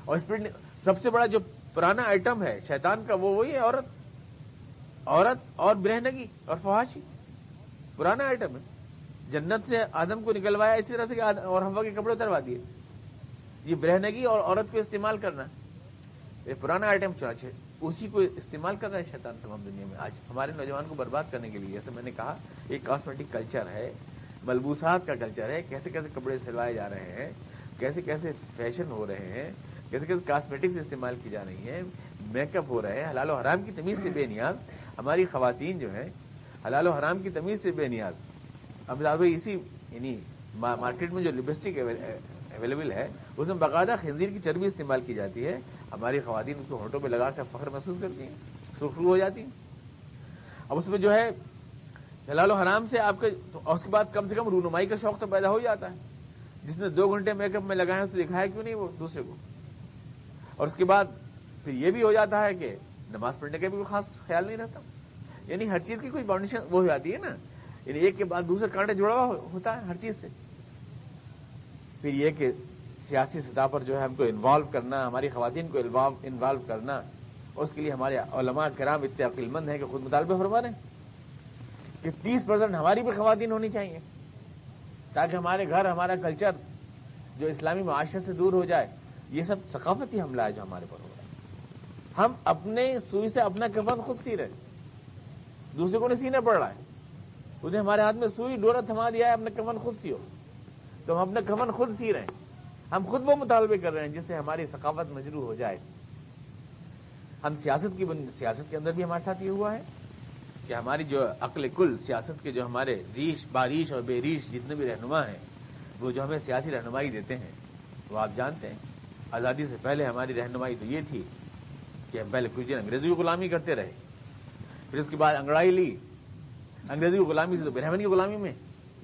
اور اسپرٹ سب سے بڑا جو پرانا آئٹم ہے شیطان کا، وہ وہی ہے، عورت۔ عورت اور برہنگی اور فواشی پرانا آئٹم ہے۔ جنت سے آدم کو نکلوایا اسی طرح سے اور ہوا کے کپڑے اتروا دیے۔ یہ برہنگی اور عورت کو استعمال کرنا۔ یہ پرانا آئٹم چاچے اسی کو استعمال کر رہا ہے شیطان تمام دنیا میں۔ آج ہمارے نوجوان کو برباد کرنے کے لیے، جیسے میں نے کہا، ایک کاسمیٹک کلچر ہے، ملبوسات کا کلچر ہے، کیسے کیسے کپڑے سلوائے جا رہے ہیں، کیسے کیسے فیشن ہو رہے ہیں، کیسے کیسے کاسمیٹکس استعمال کی جا رہی ہیں میک اپ ہو رہے ہیں، حلال و حرام کی تمیز سے بے نیاز۔ ہماری خواتین جو ہیں حلال و حرام کی تمیز سے بے نیاز۔ اب اسی یعنی مارکیٹ میں جو لپسٹک اویلیبل ہے، اس میں باقاعدہ خنزیر کی چربی استعمال کی جاتی ہے۔ ہماری خواتین اس کو ہونٹوں پہ لگا کر فخر محسوس کرتی ہیں، سرخرو ہو جاتی ہیں۔ اب اس میں جو ہے، حلال و حرام سے آپ کے اس کے بعد کم سے کم رونمائی کا شوق تو پیدا ہو جاتا ہے۔ جس نے دو گھنٹے میک اپ میں لگائے اس دکھایا کیوں نہیں وہ دوسرے کو؟ اور اس کے بعد پھر یہ بھی ہو جاتا ہے کہ نماز پڑھنے کا بھی کوئی خاص خیال نہیں رہتا۔ یعنی ہر چیز کی کوئی باؤنڈیشن وہ ہو جاتی ہے نا۔ یعنی ایک کے بعد دوسرے کانٹے جڑا ہوا ہوتا ہے ہر چیز سے۔ پھر یہ کہ سیاسی سطح پر جو ہے ہم کو انوالو کرنا، ہماری خواتین کو انوالو کرنا، اس کے لیے ہمارے علماء کرام اتنے عقل مند ہیں کہ خود مطالبہ فرما رہے ہیں کہ تیس پرسنٹ ہماری بھی خواتین ہونی چاہیے۔ تاکہ ہمارے گھر، ہمارا کلچر جو اسلامی معاشرت سے دور ہو جائے۔ یہ سب ثقافتی حملہ ہے جو ہمارے پر ہو رہا ہے۔ ہم اپنے سوئی سے اپنا کفن خود سی رہے دوسرے کو نہیں سینا پڑ رہا ہے۔ انہیں ہمارے ہاتھ میں سوئی، ڈورا تھما دیا ہے اپنا کفن خود سی ہو تو ہم اپنا کفن خود سی رہے ہیں۔ ہم خود وہ مطالبے کر رہے ہیں جس سے ہماری ثقافت مجروح ہو جائے۔ ہم سیاست کی سیاست کے اندر بھی ہمارے ساتھ یہ ہوا ہے کہ ہماری جو عقل کل، سیاست کے جو ہمارے ریش، باریش اور بے ریش جتنے بھی رہنما ہیں، وہ جو ہمیں سیاسی رہنمائی دیتے ہیں، وہ آپ جانتے ہیں۔ آزادی سے پہلے ہماری رہنمائی تو یہ تھی کہ ہم پہلے کچھ دن انگریزی کی غلامی کرتے رہے۔ پھر اس کے بعد انگڑائی لی، انگریزی کی غلامی سے تو برہمن کی غلامی میں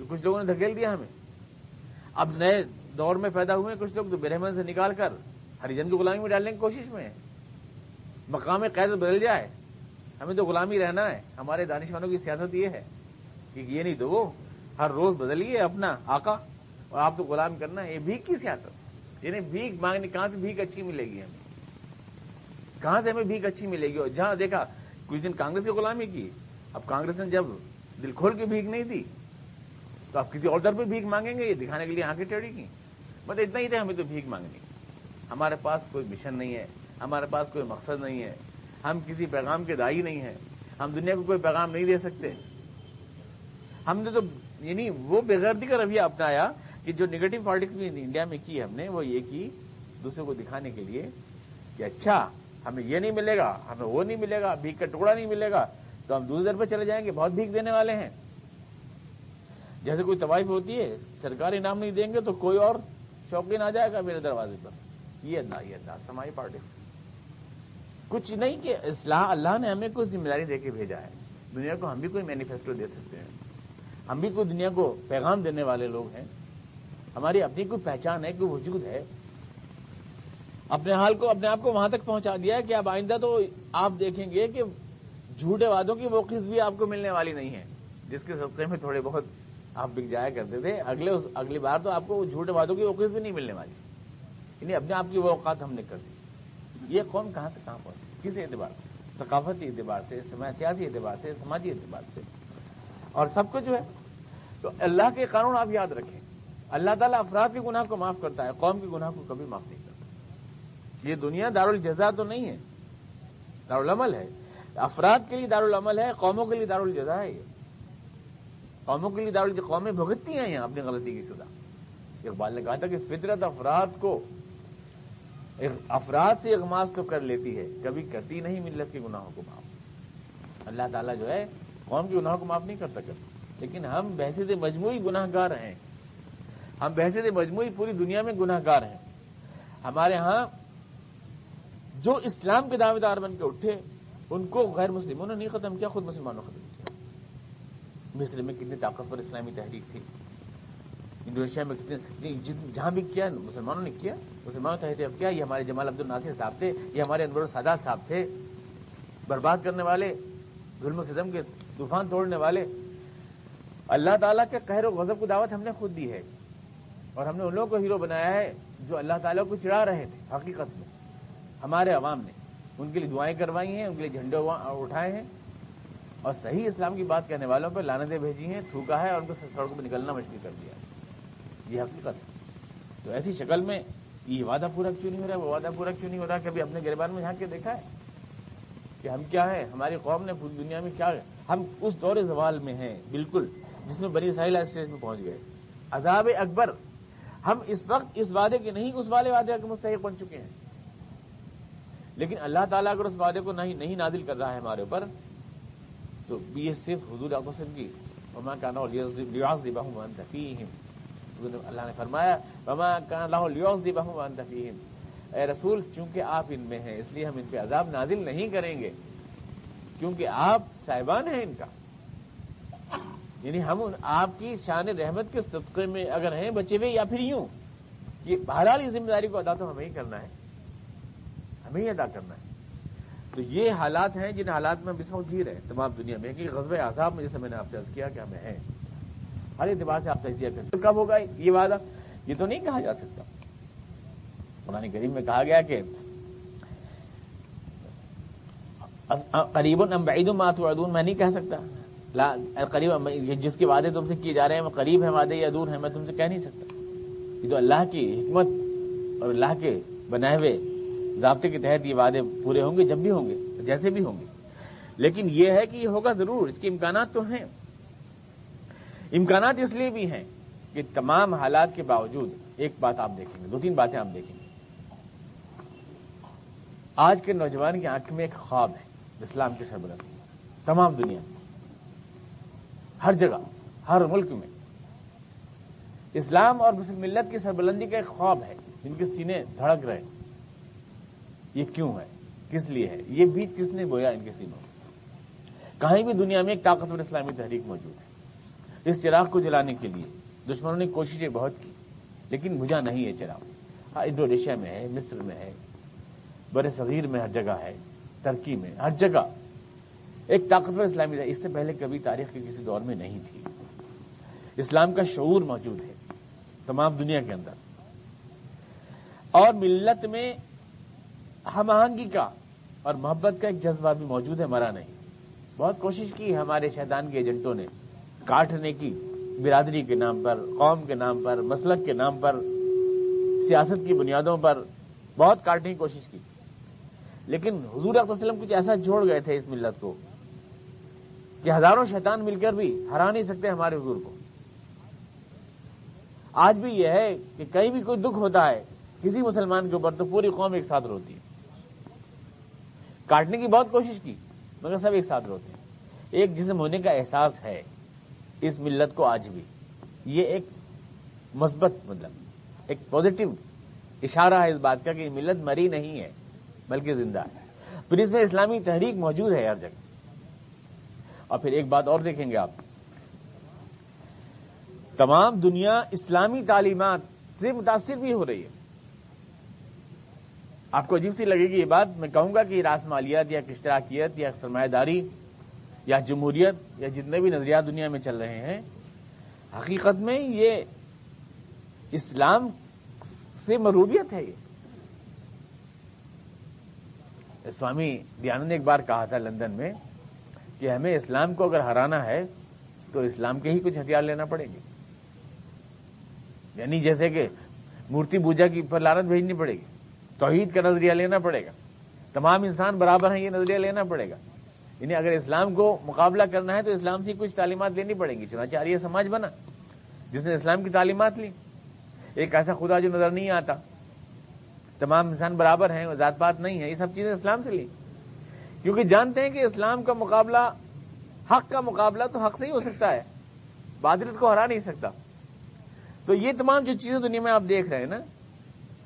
کچھ لوگوں نے دھکیل دیا ہمیں۔ اب نئے دور میں پیدا ہوئے کچھ لوگ تو برہمن سے نکال کر ہریجن کی غلامی میں ڈالنے کی کوشش میں ہے مقام قید بدل جائے، ہمیں تو غلامی رہنا ہے۔ ہمارے دانشمانوں کی سیاست یہ ہے کہ یہ نہیں تو وہ ہر روز بدلیے اپنا آقا، اور آپ تو غلام کرنا ہے یہ بھیک کی سیاست۔ یعنی بھیک مانگنی، کہاں سے بھیک اچھی ملے گی ہمیں؟ کہاں سے ہمیں بھیک اچھی ملے گی؟ اور جہاں دیکھا کچھ دن کانگریس کی غلامی کی، اب کانگریس نے جب دل کھول کے بھیک نہیں دی، تو آپ کسی اور در پہ بھیک مانگیں گے، یہ دکھانے کے لیے آنکھیں ٹیڑھی کی۔ مطلب اتنا ہی تھا ہمیں تو بھیک مانگنی۔ ہمارے پاس کوئی مشن نہیں ہے، ہمارے پاس کوئی مقصد نہیں ہے۔ ہم کسی پیغام کے دائی نہیں ہیں۔ ہم دنیا کو کوئی پیغام نہیں دے سکتے۔ ہم نے تو یعنی وہ بےغیردی کا رویہ اپنایا کہ جو نگیٹو پالیٹکس بھی انڈیا میں کی ہم نے، وہ یہ کی دوسرے کو دکھانے کے لیے کہ اچھا ہمیں یہ نہیں ملے گا، ہمیں وہ نہیں ملے گا بھیک کا ٹکڑا نہیں ملے گا، تو ہم دوسرے پہ چلے جائیں گے، بہت بھیک دینے والے ہیں۔ جیسے کوئی طوائف ہوتی ہے، سرکاری انعام نہیں دیں گے تو کوئی اور شوقین آ جائے گا میرے دروازے پر۔ یہ اللہ یہ اللہ ہماری پارٹی۔ کچھ نہیں کہ اصلاح، اللہ نے ہمیں کچھ ذمہ داری دے کے بھیجا ہے۔ دنیا کو ہم بھی کوئی مینیفیسٹو دے سکتے ہیں۔ ہم بھی کوئی دنیا کو پیغام دینے والے لوگ ہیں۔ ہماری اپنی کوئی پہچان ہے، کوئی وجود ہے اپنے حال کو، اپنے آپ کو وہاں تک پہنچا دیا ہے کہ اب آئندہ تو آپ دیکھیں گے کہ جھوٹے وعدوں کی موقف بھی آپ کو ملنے والی نہیں ہے، جس کے سبقے میں تھوڑے بہت آپ بک جایا کرتے تھے۔ اگلے اگلی بار تو آپ کو جھوٹے وعدوں کی موقف بھی نہیں ملنے والی۔ یعنی اپنے آپ کی وہ اوقات ہم نے کر دی۔ یہ قوم کہاں سے کہاں پہنچی؟ کس اعتبار سے؟ ثقافتی اعتبار سے سیاسی اعتبار سے، سماجی اعتبار سے۔ اور سب کو جو ہے، تو اللہ کے قانون آپ یاد رکھیں۔ اللہ تعالیٰ افراد کے گناہ کو معاف کرتا ہے، قوم کے گناہ کو کبھی معاف نہیں یہ دنیا دارالجزا تو نہیں ہے۔ دارالعمل ہے۔ افراد کے لیے دارالعمل ہے، قوموں کے لیے دارالجزا ہے یہ۔ قوموں کے لیے دار قومیں بھگتتی ہیں یہاں اپنی غلطی کی سزا۔ اقبال نے کہا تھا کہ فطرت افراد کو افراد سے اغماس تو کر لیتی ہے، کبھی کرتی نہیں ملت کے گناہوں کو معاف۔ اللہ تعالیٰ جو ہے، قوم کے گناہوں کو معاف نہیں کرتا کرتا۔ لیکن ہم بحثیت مجموعی گناہ گار ہیں۔ ہم بحثیت مجموعی پوری دنیا میں گناہ گار ہیں۔ ہمارے ہاں جو اسلام کے دعوے دار بن کے اٹھے، ان کو غیر مسلموں نے نہیں ختم کیا، خود مسلمانوں ختم کیا۔ مصر میں کتنی طاقتور اسلامی تحریک تھی، انڈونیشیا میں کتنے جہاں بھی کیا، مسلمانوں نے کیا، مسلمانوں تحریک اب کیا۔ یہ ہمارے جمال عبد الناصر صاحب تھے، یہ ہمارے انور السادات صاحب تھے، برباد کرنے والے، ظلم و ستم کے طوفان توڑنے والے۔ اللہ تعالیٰ کے قہر و غضب کو دعوت ہم نے خود دی ہے، اور ہم نے ان لوگوں کو ہیرو بنایا ہے جو اللہ تعالیٰ کو چڑھا رہے تھے، حقیقت میں۔ ہمارے عوام نے ان کے لیے دعائیں کروائی ہیں، ان کے لیے جھنڈے اٹھائے ہیں۔ اور صحیح اسلام کی بات کہنے والوں پہ لانتیں بھیجی ہیں، تھوکا ہے اور ان کو سڑکوں پہ نکلنا مشکل کر دیا یہ حقیقت ہے۔ تو ایسی شکل میں یہ وعدہ پورا کیوں نہیں ہو رہا وہ وعدہ پورا کیوں نہیں ہو رہا کبھی اپنے گربان میں جھانک کے دیکھا ہے کہ ہم کیا ہے ہماری قوم نے پوری دنیا میں کیا ہے؟ ہم اس دور زوال میں ہیں، بالکل، جس میں بڑی ساحلہ اسٹیج میں پہنچ گئے۔ عذاب اکبر، ہم اس وقت اس وعدے کے نہیں، اس والے وعدے کے مستحق بن چکے ہیں۔ لیکن اللہ تعالیٰ اگر اس وعدے کو نہیں نہیں نازل کر رہا ہے ہمارے اوپر، تو یہ صرف حضور اقسم کی، وما کا نوان تفیم اللہ نے فرمایا، وما کا اللہ تفیم اے رسول، چونکہ آپ ان میں ہیں، اس لیے ہم ان پہ عذاب نازل نہیں کریں گے۔ کیونکہ آپ صاحبان ہیں ان کا۔ یعنی ہم آپ کی شان رحمت کے صدقے میں اگر ہیں بچے ہوئے یا پھر یوں کہ بہرحال اس ذمہ داری کو ادا تو ہمیں ہی کرنا ہے۔ ہمیں ہی ادا کرنا ہے۔ تو یہ حالات ہیں جن حالات میں بس وقت جی رہے ہیں، تمام دنیا میں کہ غزب آزاد میں جیسے میں نے آپ سے عرض کیا کہ ہمیں ہیں۔ ہر اعتبار سے آپ تجزیہ کریں۔ کب ہوگا یہ وعدہ؟ یہ تو نہیں کہا جا سکتا۔ قرآن کریم میں کہا گیا کہ قریب بعید مات ادون میں نہیں کہہ سکتا۔ لا قریب جس کے وعدے تم سے کیے جا رہے ہیں، وہ قریب ہے وعدے یا دور ہیں، میں تم سے کہہ نہیں سکتا۔ یہ تو اللہ کی حکمت اور اللہ کے بنائے ہوئے ضابطے کے تحت یہ وعدے پورے ہوں گے، جب بھی ہوں گے، جیسے بھی ہوں گے۔ لیکن یہ ہے کہ یہ ہوگا ضرور، اس کے امکانات تو ہیں۔ امکانات اس لیے بھی ہیں کہ تمام حالات کے باوجود ایک بات آپ دیکھیں گے، دو تین باتیں آپ دیکھیں گے۔ آج کے نوجوان کی آنکھ میں ایک خواب ہے، اسلام کی سربلندی۔ تمام دنیا میں ہر جگہ، ہر ملک میں۔ اسلام اور مسلم ملت کی سربلندی کا ایک خواب ہے، جن کے سینے دھڑک رہے۔ ہیں یہ کیوں ہے؟ کس لیے ہے؟ یہ بیج کس نے بویا ان کے سینوں میں؟ کہیں بھی دنیا میں ایک طاقتور اسلامی تحریک موجود ہے۔ اس چراغ کو جلانے کے لیے دشمنوں نے کوششیں بہت کی، لیکن بجھا نہیں ہے چراغ۔ ہاں انڈونیشیا میں ہے، مصر میں ہے، بر صغیر میں ہر جگہ ہے، ترکی میں، ہر جگہ۔ ایک طاقتور اسلامی تحریک، اس سے پہلے کبھی تاریخ کے کسی دور میں نہیں تھی۔ اسلام کا شعور موجود ہے تمام دنیا کے اندر۔ اور ملت میں ہم آہنگی کا اور محبت کا ایک جذبہ بھی موجود ہے، مرا نہیں۔ بہت کوشش کی ہمارے شیطان کے ایجنٹوں نے۔ کاٹنے کی، برادری کے نام پر، قوم کے نام پر، مسلک کے نام پر، سیاست کی بنیادوں پر بہت کاٹنے کی کوشش کی۔ لیکن حضور وسلم کچھ ایسا جوڑ گئے تھے اس ملت کو کہ ہزاروں شیطان مل کر بھی ہرا نہیں سکتے ہمارے حضور کو۔ آج بھی یہ ہے کہ کہیں بھی کوئی دکھ ہوتا ہے، کسی مسلمان کے اوپر تو پوری قوم ایک ساتھ روتی ہے۔ کاٹنے کی بہت کوشش کی، مگر سب ایک ساتھ روتے ہیں۔ ایک جسم ہونے کا احساس ہے اس ملت کو آج بھی۔ یہ ایک مثبت مطلب ایک پازیٹو اشارہ ہے اس بات کا کہ ملت مری نہیں ہے، بلکہ زندہ ہے۔ پھر اس میں اسلامی تحریک موجود ہے ہر جگہ۔ اور پھر ایک بات اور دیکھیں گے آپ۔ تمام دنیا اسلامی تعلیمات سے متاثر بھی ہو رہی ہے۔ آپ کو عجیب سی لگے گی یہ بات، میں کہوں گا کہ راس مالیت یا اشتراکیت یا سرمایہ داری یا جمہوریت یا جتنے بھی نظریات دنیا میں چل رہے ہیں، حقیقت میں یہ اسلام سے مروبیت ہے یہ۔ سوامی دیانند نے ایک بار کہا تھا لندن میں کہ ہمیں اسلام کو اگر ہرانا ہے تو اسلام کے ہی کچھ ہتھیار لینا پڑیں گے۔ یعنی جیسے کہ مورتی پوجا کی پر لانت بھیجنی پڑے گی۔ توحید کا نظریہ لینا پڑے گا۔ تمام انسان برابر ہیں، یہ نظریہ لینا پڑے گا۔ یعنی اگر اسلام کو مقابلہ کرنا ہے تو اسلام سے کچھ تعلیمات لینی پڑیں گی۔ چنانچہ آریہ سماج بنا۔ جس نے اسلام کی تعلیمات لی۔ ایک ایسا خدا جو نظر نہیں آتا۔ تمام انسان برابر ہیں، ذات پات نہیں ہے۔ یہ سب چیزیں اسلام سے لی۔ کیونکہ جانتے ہیں کہ اسلام کا مقابلہ، حق کا مقابلہ تو حق سے ہی ہو سکتا ہے۔ بادرت کو ہرا نہیں سکتا۔ تو یہ تمام جو چیزیں دنیا میں آپ دیکھ رہے ہیں نا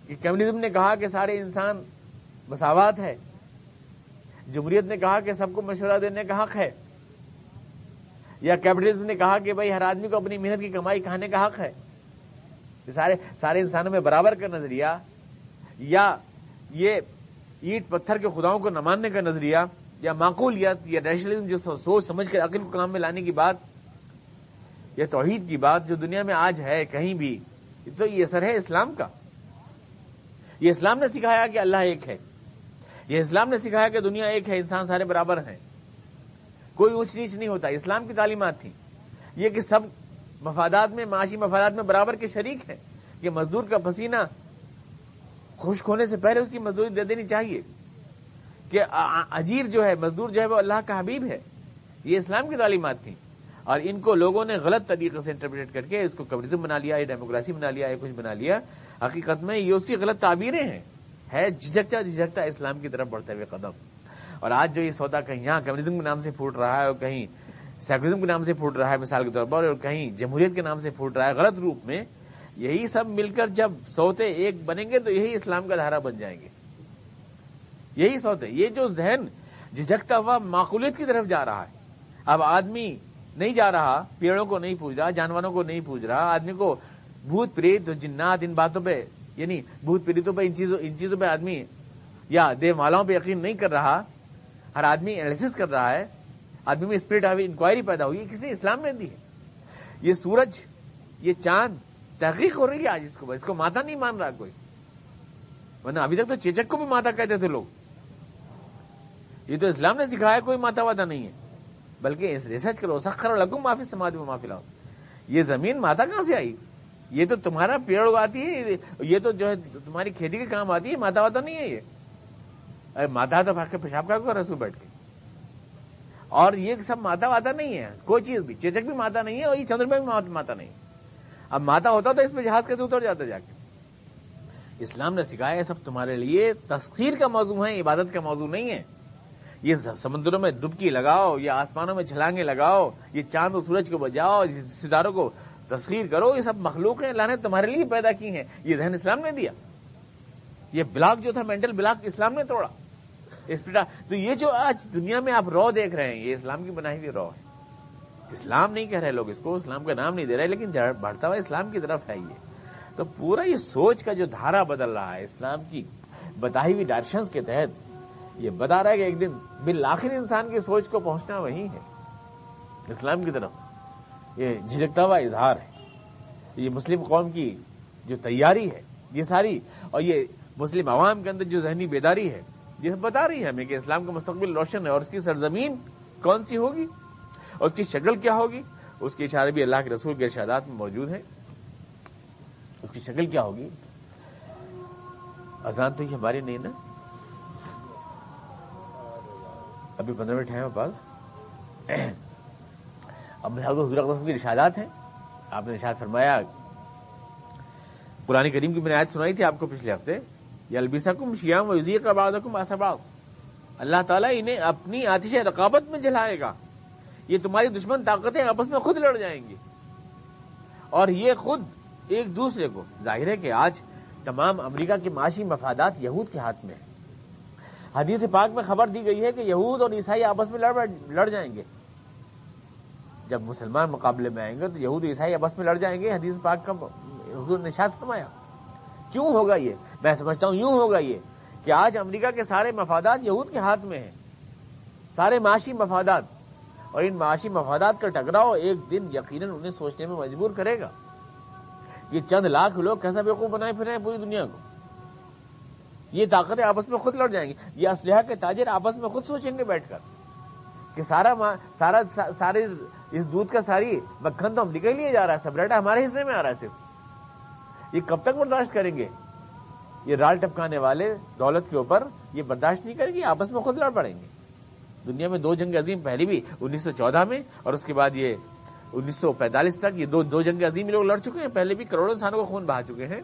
کہ کمیونزم نے کہا کہ سارے انسان مساوات ہے جمہوریت نے کہا کہ سب کو مشورہ دینے کا حق ہے۔ یا کیپٹلزم نے کہا کہ بھائی ہر آدمی کو اپنی محنت کی کمائی کھانے کا حق ہے۔ سارے سارے انسانوں میں برابر کا نظریہ۔ یا یہ اینٹ پتھر کے خداؤں کو نہ ماننے کا نظریہ۔ یا معقولیت، یا نیشنلزم جو سوچ سمجھ کر عقل کو کام میں لانے کی بات۔ یا توحید کی بات جو دنیا میں آج ہے، کہیں بھی۔ تو یہ اثر ہے اسلام کا۔ یہ اسلام نے سکھایا کہ اللہ ایک ہے۔ یہ اسلام نے سکھایا کہ دنیا ایک ہے، انسان سارے برابر ہیں۔ کوئی اونچ نیچ نہیں ہوتا۔ اسلام کی تعلیمات تھی یہ کہ سب مفادات میں، معاشی مفادات میں برابر کے شریک ہیں۔ کہ مزدور کا پسینہ خشک ہونے سے پہلے اس کی مزدوری دے دینی چاہیے۔ کہ اجیر جو ہے، مزدور جو ہے، وہ اللہ کا حبیب ہے۔ یہ اسلام کی تعلیمات تھیں۔ اور ان کو لوگوں نے غلط طریقے سے انٹرپریٹ کر کے اس کو کمیونزم بنا لیا یا ڈیموکریسی بنا لیا یا کچھ بنا لیا۔ حقیقت میں یہ اس کی غلط تعبیریں ہیں۔ ہے جھجکتا جھجکتا اسلام کی طرف بڑھتے ہوئے قدم۔ اور آج جو یہ سودا کہیں، یہاں کمیونزم کے نام سے پھوٹ رہا ہے اور کہیں سیکولزم کے نام سے پھوٹ رہا ہے مثال کے طور پر، اور کہیں جمہوریت کے نام سے پھوٹ رہا ہے غلط روپ میں، یہی سب مل کر جب سوتے ایک بنیں گے تو یہی اسلام کا دھارا بن جائیں گے۔ یہی سوتے، یہ جو ذہن جھجکتا ہوا معقولیت کی طرف جا رہا ہے۔ اب آدمی نہیں جا رہا، پیڑوں کو نہیں پوچھ رہا، جانوروں کو نہیں پوچھ رہا، آدمی کو بھوت پریت، جنات، ان باتوں پہ یعنی بھوت پریتوں پہ، ان چیزوں ان چیزوں پہ آدمی یا دیو مالاؤں پہ یقین نہیں کر رہا، ہر آدمی اینالس کر رہا ہے، آدمی میں اسپرٹ آف انکوائری پیدا ہوئی کسی اسلام نے دی ہے؟ یہ سورج، یہ چاند تحقیق ہو رہی ہے آج اس کو اس کو ماتا نہیں مان رہا کوئی۔ ورنہ ابھی تک تو چیچک کو بھی ماتا کہتے تھے لوگ۔ یہ تو اسلام نے سکھایا، کوئی ماتا واتا نہیں ہے۔ بلکہ ریسرچ کرو سخر لگوں معافی سماج میں معافی لاؤ یہ زمین ماتا کہاں سے آئی؟ یہ تو تمہارا پیڑ اگاتی ہے، یہ تو جو ہے تمہاری کھیتی کے کام آتی ہے، ماتا واتا نہیں ہے یہ۔ ماتا تو بھاگ کے پیشاب کا رسو بیٹھ کے۔ اور یہ سب ماتا واتا نہیں ہے، کوئی چیز بھی۔ چیچک بھی ماتا نہیں ہے، اور یہ چندر میں بھی ماتا نہیں۔ اب ماتا ہوتا تو اس میں جہاز کیسے اتر جاتا جا کے۔ اسلام نے سکھایا سب تمہارے لیے تسخیر کا موضوع ہے، عبادت کا موضوع نہیں ہے۔ یہ سمندروں میں ڈبکی لگاؤ یا آسمانوں میں چھلانگے لگاؤ، یہ چاند و سورج کو بجاؤ ستاروں کو تسخیر کرو، یہ سب مخلوق ہیں اللہ نے تمہارے لیے پیدا کی ہیں۔ یہ ذہن اسلام نے دیا۔ یہ بلاک جو تھا مینٹل بلاک اسلام نے توڑا۔ تو یہ جو آج دنیا میں آپ رو دیکھ رہے ہیں، یہ اسلام کی بنائی ہوئی رو ہے۔ اسلام نہیں کہہ رہے لوگ اس کو، اسلام کا نام نہیں دے رہے، لیکن بڑھتا ہوا اسلام کی طرف ہے یہ۔ تو پورا یہ سوچ کا جو دھارا بدل رہا ہے، اسلام کی بتائی ہوئی ڈائریکشنس کے تحت یہ بتا رہا ہے کہ ایک دن بالآخر انسان کی سوچ کو پہنچنا وہی ہے۔ اسلام کی طرف۔ یہ جھجکتا ہوا اظہار ہے۔ یہ مسلم قوم کی جو تیاری ہے، یہ ساری، اور یہ مسلم عوام کے اندر جو ذہنی بیداری ہے، یہ بتا رہی ہے ہمیں کہ اسلام کا مستقبل روشن ہے اور اس کی سرزمین کون سی ہوگی؟ اور اس کی شکل کیا ہوگی؟ اس کے اشارے بھی اللہ کے رسول کے ارشادات میں موجود ہیں۔ اس کی شکل کیا ہوگی؟ اذان تو یہ ہماری نہیں نا ابھی پندرہ منٹ ہیں ہمارے پاس اب حضور قسم کی رشادات ہیں۔ آپ نے رشاد فرمایا پرانی کریم کی میں نے سنائی تھی آپ کو پچھلے ہفتے۔ یہ البیسا کم شیام وزیر کا بعد حکم آسباس اللہ تعالیٰ انہیں اپنی آتش رقابت میں جلائے گا۔ یہ تمہاری دشمن طاقتیں آپس میں خود لڑ جائیں گی۔ اور یہ خود ایک دوسرے کو، ظاہر ہے کہ آج تمام امریکہ کے معاشی مفادات یہود کے ہاتھ میں ہیں۔ حدیث پاک میں خبر دی گئی ہے کہ یہود اور عیسائی آپس میں لڑ جائیں گے۔ جب مسلمان مقابلے میں آئیں گے تو یہود عیسائی آپس میں لڑ جائیں گے، حدیث پاک کا حضور نے شاد فرمایا۔ کیوں ہوگا یہ؟ میں سمجھتا ہوں یوں ہوگا یہ کہ آج امریکہ کے سارے مفادات یہود کے ہاتھ میں ہیں۔ سارے معاشی مفادات۔ اور ان معاشی مفادات کا ٹکراؤ ایک دن یقیناً انہیں سوچنے میں مجبور کرے گا۔ یہ چند لاکھ لوگ کیسا بیوقوف بنائے پھر ہیں پوری دنیا کو؟ یہ طاقتیں آپس میں خود لڑ جائیں گی۔ یہ اسلحہ کے تاجر آپس میں خود سوچیں گے بیٹھ کر کہ سارا سارا سارے اس دودھ کا ساری مکھن تو ہم نکل لیے جا رہا ہے، سب ریٹا ہمارے حصے میں آ رہا ہے صرف۔ یہ کب تک برداشت کریں گے؟ یہ رال ٹپکانے والے دولت کے اوپر یہ برداشت نہیں کریں گے آپس میں خود لڑ پڑیں گے۔ دنیا میں دو جنگ عظیم، پہلی بھی انیس سو چودہ میں اور اس کے بعد یہ انیس سو پینتالیس تک یہ دو دو جنگ عظیم لوگ لڑ چکے ہیں۔ پہلے بھی کروڑوں انسانوں کو خون بہا چکے ہیں۔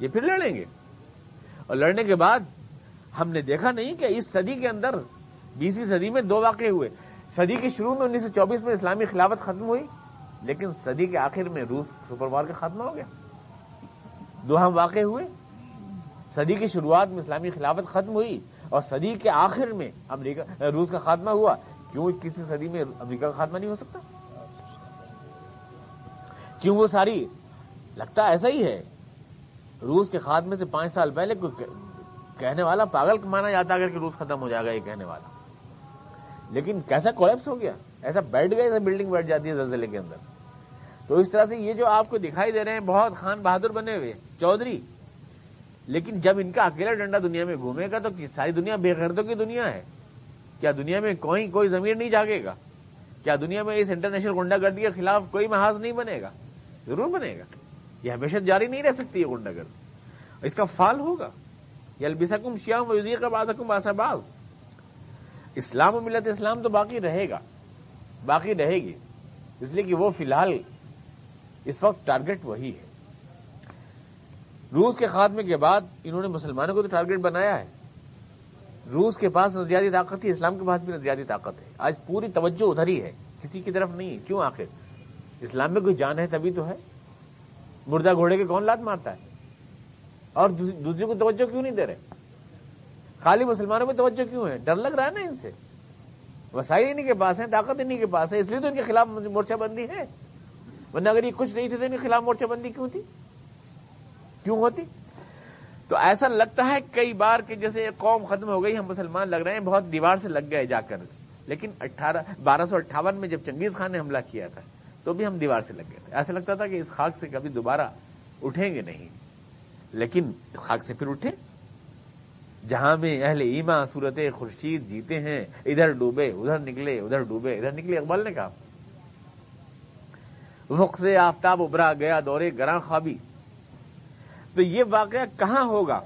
یہ پھر لڑیں گے۔ اور لڑنے کے بعد ہم نے دیکھا نہیں کہ اس صدی کے اندر بیسویں صدی میں دو واقع ہوئے۔ صدی کے شروع میں انیس سو چوبیس میں اسلامی خلافت ختم ہوئی، لیکن صدی کے آخر میں روس سپر وار کا خاتمہ ہو گیا۔ دو ہم واقع ہوئے۔ صدی کی شروعات میں اسلامی خلافت ختم ہوئی اور صدی کے آخر میں امریکہ، روس کا خاتمہ ہوا۔ کیوں کسی صدی میں امریکہ کا خاتمہ نہیں ہو سکتا؟ کیوں وہ ساری، لگتا ایسا ہی ہے روس کے خاتمے سے پانچ سال پہلے کوئی کہنے والا پاگل مانا جاتا اگر کہ روس ختم ہو جائے گا یہ کہنے والا۔ لیکن کیسا کولیپس ہو گیا؟ ایسا بیٹھ گیا ایسا بلڈنگ بیٹھ جاتی ہے زلزلے کے اندر۔ تو اس طرح سے یہ جو آپ کو دکھائی دے رہے ہیں، بہت خان بہادر بنے ہوئے چودھری۔ لیکن جب ان کا اکیلا ڈنڈا دنیا میں گھومے گا تو ساری دنیا بے غردوں کی دنیا ہے۔ کیا دنیا میں کوئی کوئی زمین نہیں جاگے گا؟ کیا دنیا میں اس انٹرنیشنل گنڈا گردی کے خلاف کوئی محاذ نہیں بنے گا؟ ضرور بنے گا۔ یہ ہمیشہ جاری نہیں رہ سکتی یہ گنڈا گرد۔ اس کا فال ہوگا۔ یہ البسکم شیام وزیر کا باز حکم باسا باز اسلام و ملت اسلام تو باقی رہے گا۔ باقی رہے گی۔ اس لیے کہ وہ فی الحال اس وقت ٹارگٹ وہی ہے۔ روس کے خاتمے کے بعد انہوں نے مسلمانوں کو تو ٹارگٹ بنایا ہے۔ روس کے پاس نظریاتی طاقت تھی، اسلام کے پاس بھی نظریاتی طاقت ہے۔ آج پوری توجہ ادھر ہی ہے۔ کسی کی طرف نہیں، کیوں آخر؟ اسلام میں کوئی جان ہے تبھی تو ہے۔ مردہ گھوڑے کے کون لات مارتا ہے؟ اور دوسری کو توجہ کیوں نہیں دے رہے؟ خالی مسلمانوں میں توجہ کیوں ہے؟ ڈر لگ رہا ہے نا ان سے۔ وسائل انہیں کے پاس ہیں، طاقت انہیں کے پاس ہے، اس لیے تو ان کے خلاف مورچہ بندی ہے۔ ورنہ اگر یہ کچھ نہیں تھے تو ان کے خلاف مورچہ بندی کیوں تھی؟ کیوں ہوتی؟ تو ایسا لگتا ہے کئی بار کہ جیسے قوم ختم ہو گئی، ہم مسلمان لگ رہے ہیں، بہت دیوار سے لگ گئے جا کر۔ لیکن اٹھارہ، بارہ سو اٹھاون میں جب چنگیز خان نے حملہ کیا تھا تو بھی ہم دیوار سے لگ گئے تھے۔ ایسا لگتا تھا کہ اس خاک سے کبھی دوبارہ اٹھیں گے نہیں۔ لیکن اس خاک سے پھر اٹھے جہاں میں اہل ایما صورت خورشید جیتے ہیں، ادھر ڈوبے، ادھر نکلے، ادھر ڈوبے، ادھر نکلے، اقبال نے کہا۔ وقت سے آفتاب ابھرا گیا دورے گراں خوابی۔ تو یہ واقعہ کہاں ہوگا؟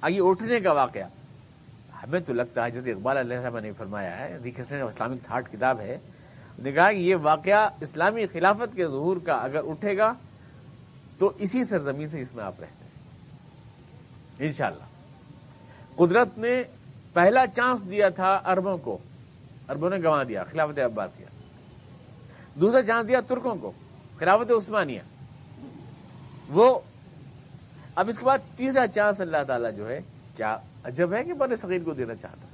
آگے اٹھنے کا واقعہ۔ ہمیں تو لگتا ہے جیسے اقبال علیہ صاحب نے فرمایا ہے اسلامک تھاٹ کتاب ہے۔ کہا کہ یہ واقعہ اسلامی خلافت کے ظہور کا اگر اٹھے گا تو اسی سرزمین سے اس میں آپ رہتے ہیں۔ انشاءاللہ۔ قدرت نے پہلا چانس دیا تھا اربوں کو۔ اربوں نے گنوا دیا، خلافت عباسیہ۔ دوسرا چانس دیا ترکوں کو، خلافت عثمانیہ۔ وہ اب اس کے بعد تیسرا چانس اللہ تعالیٰ جو ہے، کیا عجب ہے کہ بر صغیر کو دینا چاہتا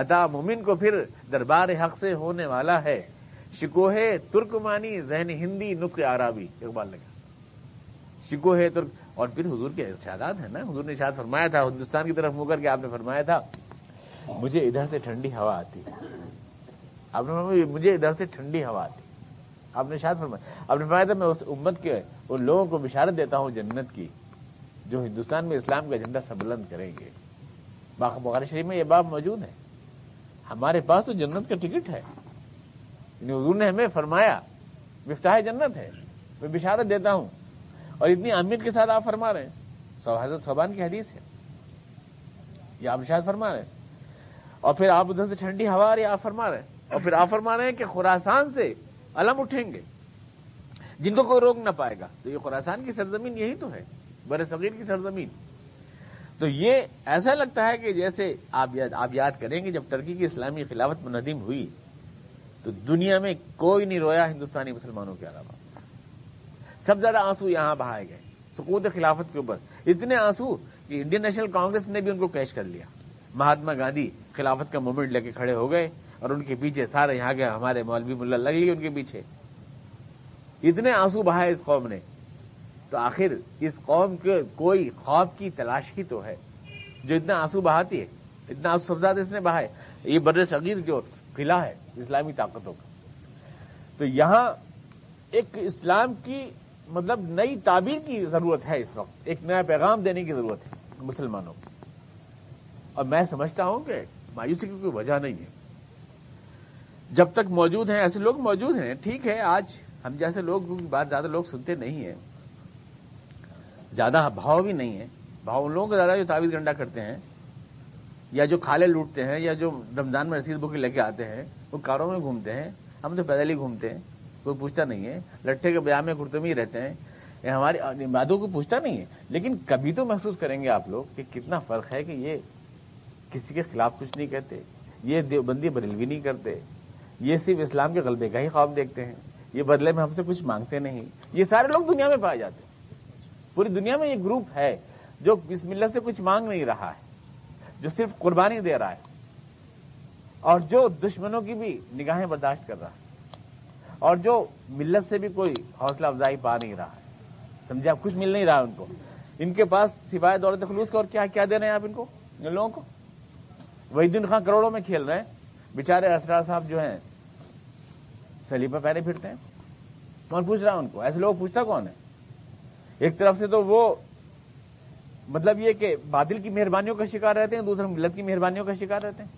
ادا مومن کو پھر دربار حق سے ہونے والا ہے۔ شکوہ ترکمانی ذہن ہندی نطق عرابی اقبال نے کہا۔ شکو ہے ترک، اور پھر حضور کے ارشادات ہیں نا؟ حضور نے ارشاد فرمایا تھا، ہندوستان کی طرف مو کر کے آپ نے فرمایا تھا، مجھے ادھر سے ٹھنڈی ہوا آتی۔ آپ نے فرمایا، مجھے ادھر سے ٹھنڈی ہوا آتی۔ آپ نے شاد فرمایا، آپ نے فرمایا تھا، میں اس امت کے، ان لوگوں کو بشارت دیتا ہوں جنت کی، جو ہندوستان میں اسلام کا جھنڈا سبلند کریں گے۔ باقی بخار شریف میں یہ باب موجود ہے۔ ہمارے پاس تو جنت کا ٹکٹ ہے۔ یعنی حضور نے ہمیں فرمایا، مفتاح جنت ہے، میں بشارت دیتا ہوں۔ اور اتنی اہمیت کے ساتھ آپ فرما رہے ہیں۔ حضرت صوبان کی حدیث ہے۔ یہ آپ شاید فرما رہے ہیں۔ اور پھر آپ ادھر سے ٹھنڈی ہوا آ رہی آپ فرما رہے ہیں۔ اور پھر آپ فرما رہے ہیں کہ خوراسان سے علم اٹھیں گے۔ جن کو کوئی روک نہ پائے گا۔ تو یہ خوراسان کی سرزمین یہی تو ہے، بر صغیر کی سرزمین۔ تو یہ ایسا لگتا ہے کہ جیسے آپ یاد آپ یاد کریں گے جب ٹرکی کی اسلامی خلافت منظم ہوئی تو دنیا میں کوئی نہیں رویا ہندوستانی مسلمانوں کے علاوہ۔ سب زیادہ آنسو یہاں بہائے گئے سکوت خلافت کے اوپر۔ اتنے آنسو کہ انڈین نیشنل کانگریس نے بھی ان کو کیش کر لیا۔ مہاتما گاندھی خلافت کا موومنٹ لے کے کھڑے ہو گئے اور ان کے پیچھے سارے یہاں کے ہمارے مولوی ملا لگ لیے ان کے پیچھے۔ اتنے آنسو بہائے اس قوم نے۔ تو آخر اس قوم کے کوئی خواب کی تلاش ہی تو ہے۔ جو اتنا آنسو بہاتی ہے، اتنا آنسو سب اس نے بہائے۔ یہ بر صغیر جو قلعہ ہے، اسلامی طاقتوں کا۔ تو یہاں ایک اسلام کی مطلب نئی تعبیر کی ضرورت ہے اس وقت، ایک نیا پیغام دینے کی ضرورت ہے مسلمانوں کو۔ اور میں سمجھتا ہوں کہ مایوسی کی کوئی وجہ نہیں ہے۔ جب تک موجود ہیں، ایسے لوگ موجود ہیں، ٹھیک ہے، آج ہم جیسے لوگ بات زیادہ لوگ سنتے نہیں ہیں۔ زیادہ بھاؤ بھی نہیں ہے۔ بھاؤ ان لوگوں کو زیادہ جو تعویذ گنڈا کرتے ہیں یا جو کھالے لوٹتے ہیں یا جو رمضان میں رسید بک لے کے آتے ہیں، وہ کاروں میں گھومتے ہیں، ہم تو پیدل ہی گھومتے ہیں، کوئی پوچھتا نہیں ہے۔ لٹھے کے بیاہ میں کرتے ہی رہتے ہیں۔ یہ ہماری باتوں کو پوچھتا نہیں ہے۔ لیکن کبھی تو محسوس کریں گے آپ لوگ کہ کتنا فرق ہے کہ یہ کسی کے خلاف کچھ نہیں کہتے، یہ دیوبندی بریلوی نہیں کرتے، یہ صرف اسلام کے غلبے کا ہی خواب دیکھتے ہیں۔ یہ بدلے میں ہم سے کچھ مانگتے نہیں۔ یہ سارے لوگ دنیا میں پائے جاتے ہیں۔ پوری دنیا میں یہ گروپ ہے جو اس ملت سے کچھ مانگ نہیں رہا ہے۔ جو صرف قربانی دے رہا ہے اور جو دشمنوں کی بھی نگاہیں برداشت کر رہا ہے اور جو ملت سے بھی کوئی حوصلہ افزائی پا نہیں رہا ہے۔ سمجھے آپ؟ کچھ مل نہیں رہا ان کو۔ ان کے پاس سوائے دولت خلوص کا اور کیا کیا دے رہے ہیں آپ ان کو؟ ان لوگوں کو؟ وہی دن خان کروڑوں میں کھیل رہے ہیں۔ بےچارے اسرار صاحب جو ہیں سلیپا پہلے پھرتے ہیں۔ کون پوچھ رہا ہے ان کو، ایسے لوگ پوچھتا کون ہے؟ ایک طرف سے تو وہ مطلب یہ کہ بادل کی مہربانیوں کا شکار رہتے ہیں، دوسرے ملت کی مہربانیوں کا شکار رہتے ہیں۔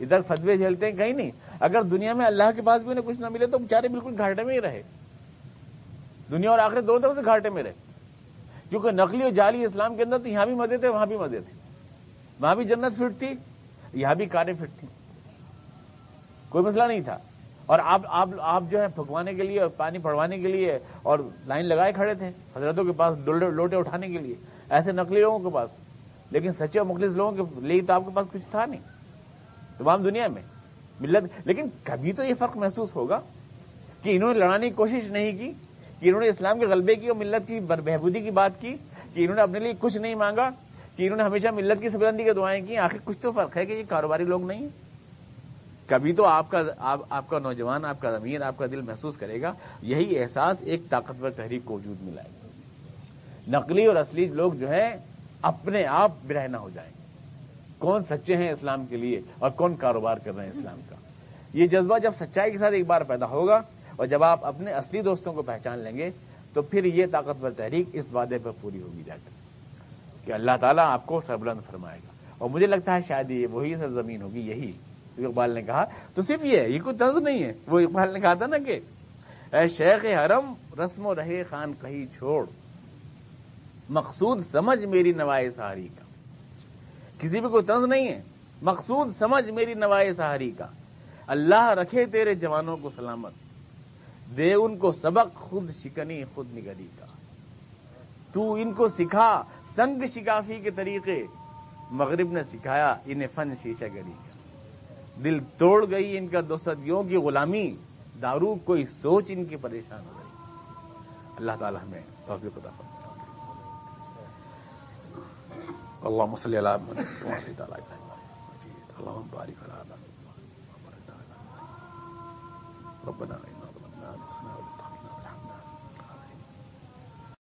ادھر فتوے جھیلتے ہیں، کہیں نہیں۔ اگر دنیا میں اللہ کے پاس بھی انہیں کچھ نہ ملے تو بےچارے بالکل گھاٹے میں ہی رہے۔ دنیا اور آخر دو طرف سے گھاٹے میں رہے۔ کیونکہ نقلی اور جعلی اسلام کے اندر تو یہاں بھی مزے تھے، وہاں بھی مزے تھے۔ وہاں بھی جنت فٹ تھی یہاں بھی کاریں فٹ تھی کوئی مسئلہ نہیں تھا۔ اور آپ آپ آپ جو ہے پھکوانے کے لیے اور پانی پڑوانے کے لیے اور لائن لگائے کھڑے تھے حضرتوں کے پاس لوٹے اٹھانے کے لیے۔ ایسے نقلی لوگوں کے پاس۔ لیکن سچے اور مخلص لوگوں کے لیے تو آپ کے پاس کچھ تھا نہیں۔ تمام دنیا میں۔ ملت۔ لیکن کبھی تو یہ فرق محسوس ہوگا کہ انہوں نے لڑانے کی کوشش نہیں کی، کہ انہوں نے اسلام کے غلبے کی اور ملت کی بہبودی کی بات کی، کہ انہوں نے اپنے لیے کچھ نہیں مانگا، کہ انہوں نے ہمیشہ ملت کی سبلندی کی دعائیں کی۔ آخر کچھ تو فرق ہے کہ یہ کاروباری لوگ نہیں ہیں۔ کبھی تو آپ کا آپ کا نوجوان، آپ کا زمین آپ کا دل محسوس کرے گا۔ یہی احساس ایک طاقتور تحریک کو وجود ملائے گا۔ نقلی اور اصلی لوگ جو ہے اپنے آپ برہنا ہو جائیں گے۔ کون سچے ہیں اسلام کے لیے اور کون کاروبار کر رہے ہیں اسلام کا؟ یہ جذبہ جب سچائی کے ساتھ ایک بار پیدا ہوگا اور جب آپ اپنے اصلی دوستوں کو پہچان لیں گے، تو پھر یہ طاقتور تحریک اس وعدے پر پوری ہوگی جا کر کہ اللہ تعالیٰ آپ کو سربلند فرمائے گا۔ اور مجھے لگتا ہے شاید یہ وہی سرزمین ہوگی، یہی۔ اقبال نے کہا، تو صرف یہ ہے، یہ کوئی طنز نہیں ہے۔ وہ اقبال نے کہا تھا نا کہ، اے شیخ حرم، رسم و رہے خان کہیں چھوڑ۔ مقصود سمجھ میری نوائے سہاری کا۔ کسی بھی کوئی طنز نہیں ہے۔ مقصود سمجھ میری نوائے سہاری کا۔ اللہ رکھے تیرے جوانوں کو سلامت۔ دے ان کو سبق خود شکنی، خود نگری کا۔ تو ان کو سکھا سنگ شکافی کے طریقے۔ مغرب نے سکھایا انہیں فن شیشہ گری کا۔ دل توڑ گئی ان کا دو صدیوں کی غلامی۔ دارو کوئی سوچ ان کی پریشان ہو گئی۔ اللہ تعالی ہمیں توفیق عطا فرمائے۔ اللهم صل على محمد وعلى آل اللهم بارك على محمد ربنا